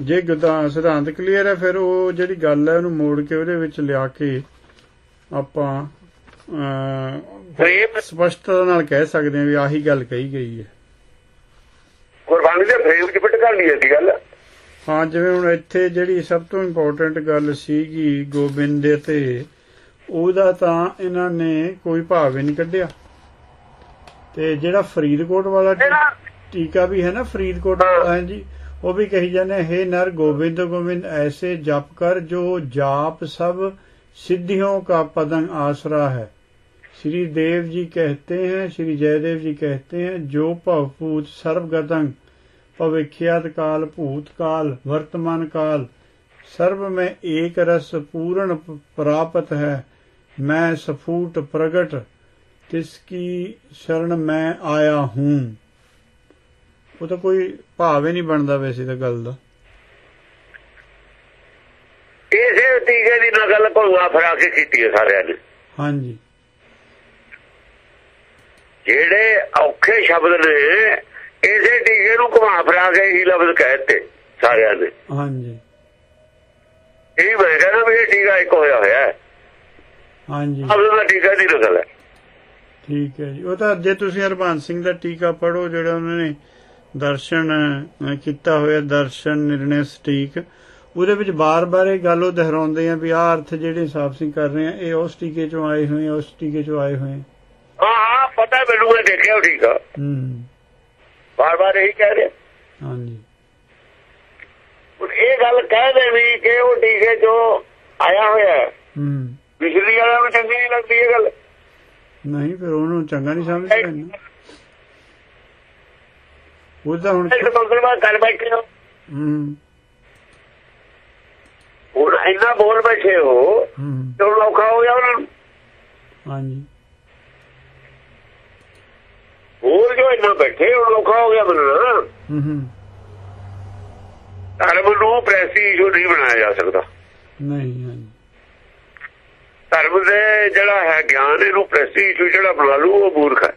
ਜੇ ਗੁਦਾ ਸਿਧਾਂਤ ਕਲੀਅਰ ਹੈ ਫਿਰ ਉਹ ਜਿਹੜੀ ਗੱਲ ਹੈ ਉਹਨੂੰ ਮੋੜ ਕੇ ਉਹਦੇ ਵਿੱਚ ਲਿਆ ਕੇ ਆਪਾਂ ਪ੍ਰੇਮ ਸਪਸ਼ਟਤਾ ਨਾਲ ਕਹਿ ਸਕਦੇ ਆ ਵੀ ਆਹੀ ਗੱਲ ਕਹੀ ਗਈ ਹੈ। ਕੁਰਬਾਨੀ ਦੇ ਫਰੇਮ 'ਚ ਫਿੱਟ ਕਰ ਲਈ ਸੀ ਗੱਲ। ਹਾਂ ਜਿਵੇਂ ਹੁਣ ਇੱਥੇ ਜਿਹੜੀ ਸਭ ਤੋਂ ਇੰਪੋਰਟੈਂਟ ਗੱਲ ਸੀ ਸੀਗੀ ਗੋਬਿੰਦ ਦੇ ਤੇ ਉਹਦਾ ਤਾਂ ਇਹਨਾਂ ਨੇ ਕੋਈ ਭਾਵ ਹੀ ਨਹੀਂ ਕੱਢਿਆ। ਤੇ ਜਿਹੜਾ ਫਰੀਦਕੋਟ ਵਾਲਾ ਟੀਕਾ ਵੀ ਹੈ ਨਾ ਫਰੀਦਕੋਟ ਵਾਲਾ ਜੀ ਉਹ ਵੀ ਕਹੀ ਜਾਂਦੇ ਹੈ ਨਰ ਗੋਬਿੰਦ ਗੋਬਿੰਦ ਐਸੇ ਜਪ ਕਰ ਜੋ ਜਾਪ ਸਭ ਸਿੱਧੀਆਂ ਕਾ ਪਦੰ ਆਸਰਾ ਹੈ। श्री देव जी कहते हैं श्री जयदेव जी कहते हैं जो भवभूत सर्वगतंग भविष्यत काल भूत काल वर्तमान काल सर्व में एक रस पूर्ण प्राप्त है मैं सफूट प्रगट तिसकी शरण मैं आया हूँ ਉਹ ਤਾਂ ਕੋਈ ਭਾਵ ਹੀ ਨਹੀਂ ਬਣਦਾ ਵੈਸੇ ਤਾਂ ਗੱਲ ਦਾ ਇਸੇ ਤੀਜੇ ਦੀ ਨਕਲ ਭੰਗਾ ਫਰਾ ਕੇ ਕੀਤੀ ਹੈ ਸਾਰਿਆਂ ਨੇ ਹਾਂਜੀ ਜਿਹੜੇ ਔਖੇ ਸ਼ਬਦ ਨੇ ਇਸੇ ਟੀਕੇ ਨੂੰ ਘੁਮਾ ਫਰਾ ਕੇ ਹੀ ਲਫ਼ਜ਼ ਕਹਿਤੇ ਸਾਰਿਆਂ ਨੇ ਹਾਂਜੀ। ਇਹ ਮੈਂ ਕਹਿੰਦਾ ਵੀ ਟੀਕਾ ਇੱਕ ਹੋਇਆ ਹੋਇਆ ਹਾਂਜੀ। ਅਸਲ ਦਾ ਟੀਕਾ ਦੀ ਨਕਲ ਹੈ। ਠੀਕ ਹੈ ਜੀ। ਉਹ ਤਾਂ ਜੇ ਤੁਸੀਂ ਹਰਬੰਸ ਸਿੰਘ ਦਾ ਟੀਕਾ ਪੜੋ ਜਿਹੜਾ ਉਹਨਾਂ ਨੇ ਦਰਸ਼ਨ ਕੀਤਾ ਹੋਇਆ ਦਰਸ਼ਨ ਨਿਰਣੈ ਸਟੀਕ ਉਹਦੇ ਵਿੱਚ ਬਾਰ-ਬਾਰ ਇਹ ਗੱਲ ਉਹ ਦੁਹਰਾਉਂਦੇ ਆ ਵੀ ਆਹ ਅਰਥ ਜਿਹੜੇ ਸਾਫ਼ ਸਿੰਘ ਕਰ ਰਹੇ ਆ ਇਹ ਉਸ ਟੀਕੇ ਚੋਂ ਆਏ ਹੋਏ ਆ ਉਸ ਟੀਕੇ ਚੋਂ ਆਏ ਹੋਏ ਆ। ਪਤਾ ਮੈਨੂੰ ਮੈਂ ਦੇਖਿਆ ਉਹ ਟੀਕਾ ਹੂੰ। ਬਾਰ ਬਾਰ ਇਹੀ ਕਹਿ ਰਿਹਾ। ਹਾਂਜੀ। ਹੁਣ ਇਹ ਗੱਲ ਕਹਿ ਦੇ ਵੀ ਕਿ ਉਹ ਟੀਕੇ ਚੋਂ ਆਇਆ ਹੋਇਆ ਹੈ। ਪਿਛਲੀ ਵਾਲਿਆਂ ਨੂੰ ਚੰਗੀ ਨਹੀਂ ਲੱਗਦੀ ਇਹ ਗੱਲ। ਨਹੀਂ ਫਿਰ ਉਹਨੂੰ ਚੰਗਾ ਨਹੀਂ ਸਮਝਦੇ ਨਾ ਉਹਦਾ ਹੁਣ ਕਰ ਬੈਠੇ ਹੋ। ਹੂੰ। ਹੁਣ ਇੰਨਾ ਬੋਲ ਬੈਠੇ ਹੋ ਤੇ ਔਖਾ ਹੋ ਗਿਆ ਉਹਨਾਂ ਨੂੰ। ਹਾਂਜੀ। ਹੋਰ ਜੋ ਇੰਨਾ ਬੈਠੇ ਹੁਣ ਔਖਾ ਹੋ ਗਿਆ ਮੰਨਣਾ ਹੂੰ ਹੂੰ ਧਰਮ ਨੂੰ ਪ੍ਰੈਸਟੀਜ ਨਹੀਂ ਬਣਾਇਆ ਜਾ ਸਕਦਾ। ਨਹੀਂ ਧਰਮ ਦੇ ਜਿਹੜਾ ਹੈ ਗਿਆਨ ਇਹਨੂੰ ਪ੍ਰੈਸਟੀਜ ਜਿਹੜਾ ਬਣਾ ਲੂ ਉਹ ਮੂਰਖ ਹੈ।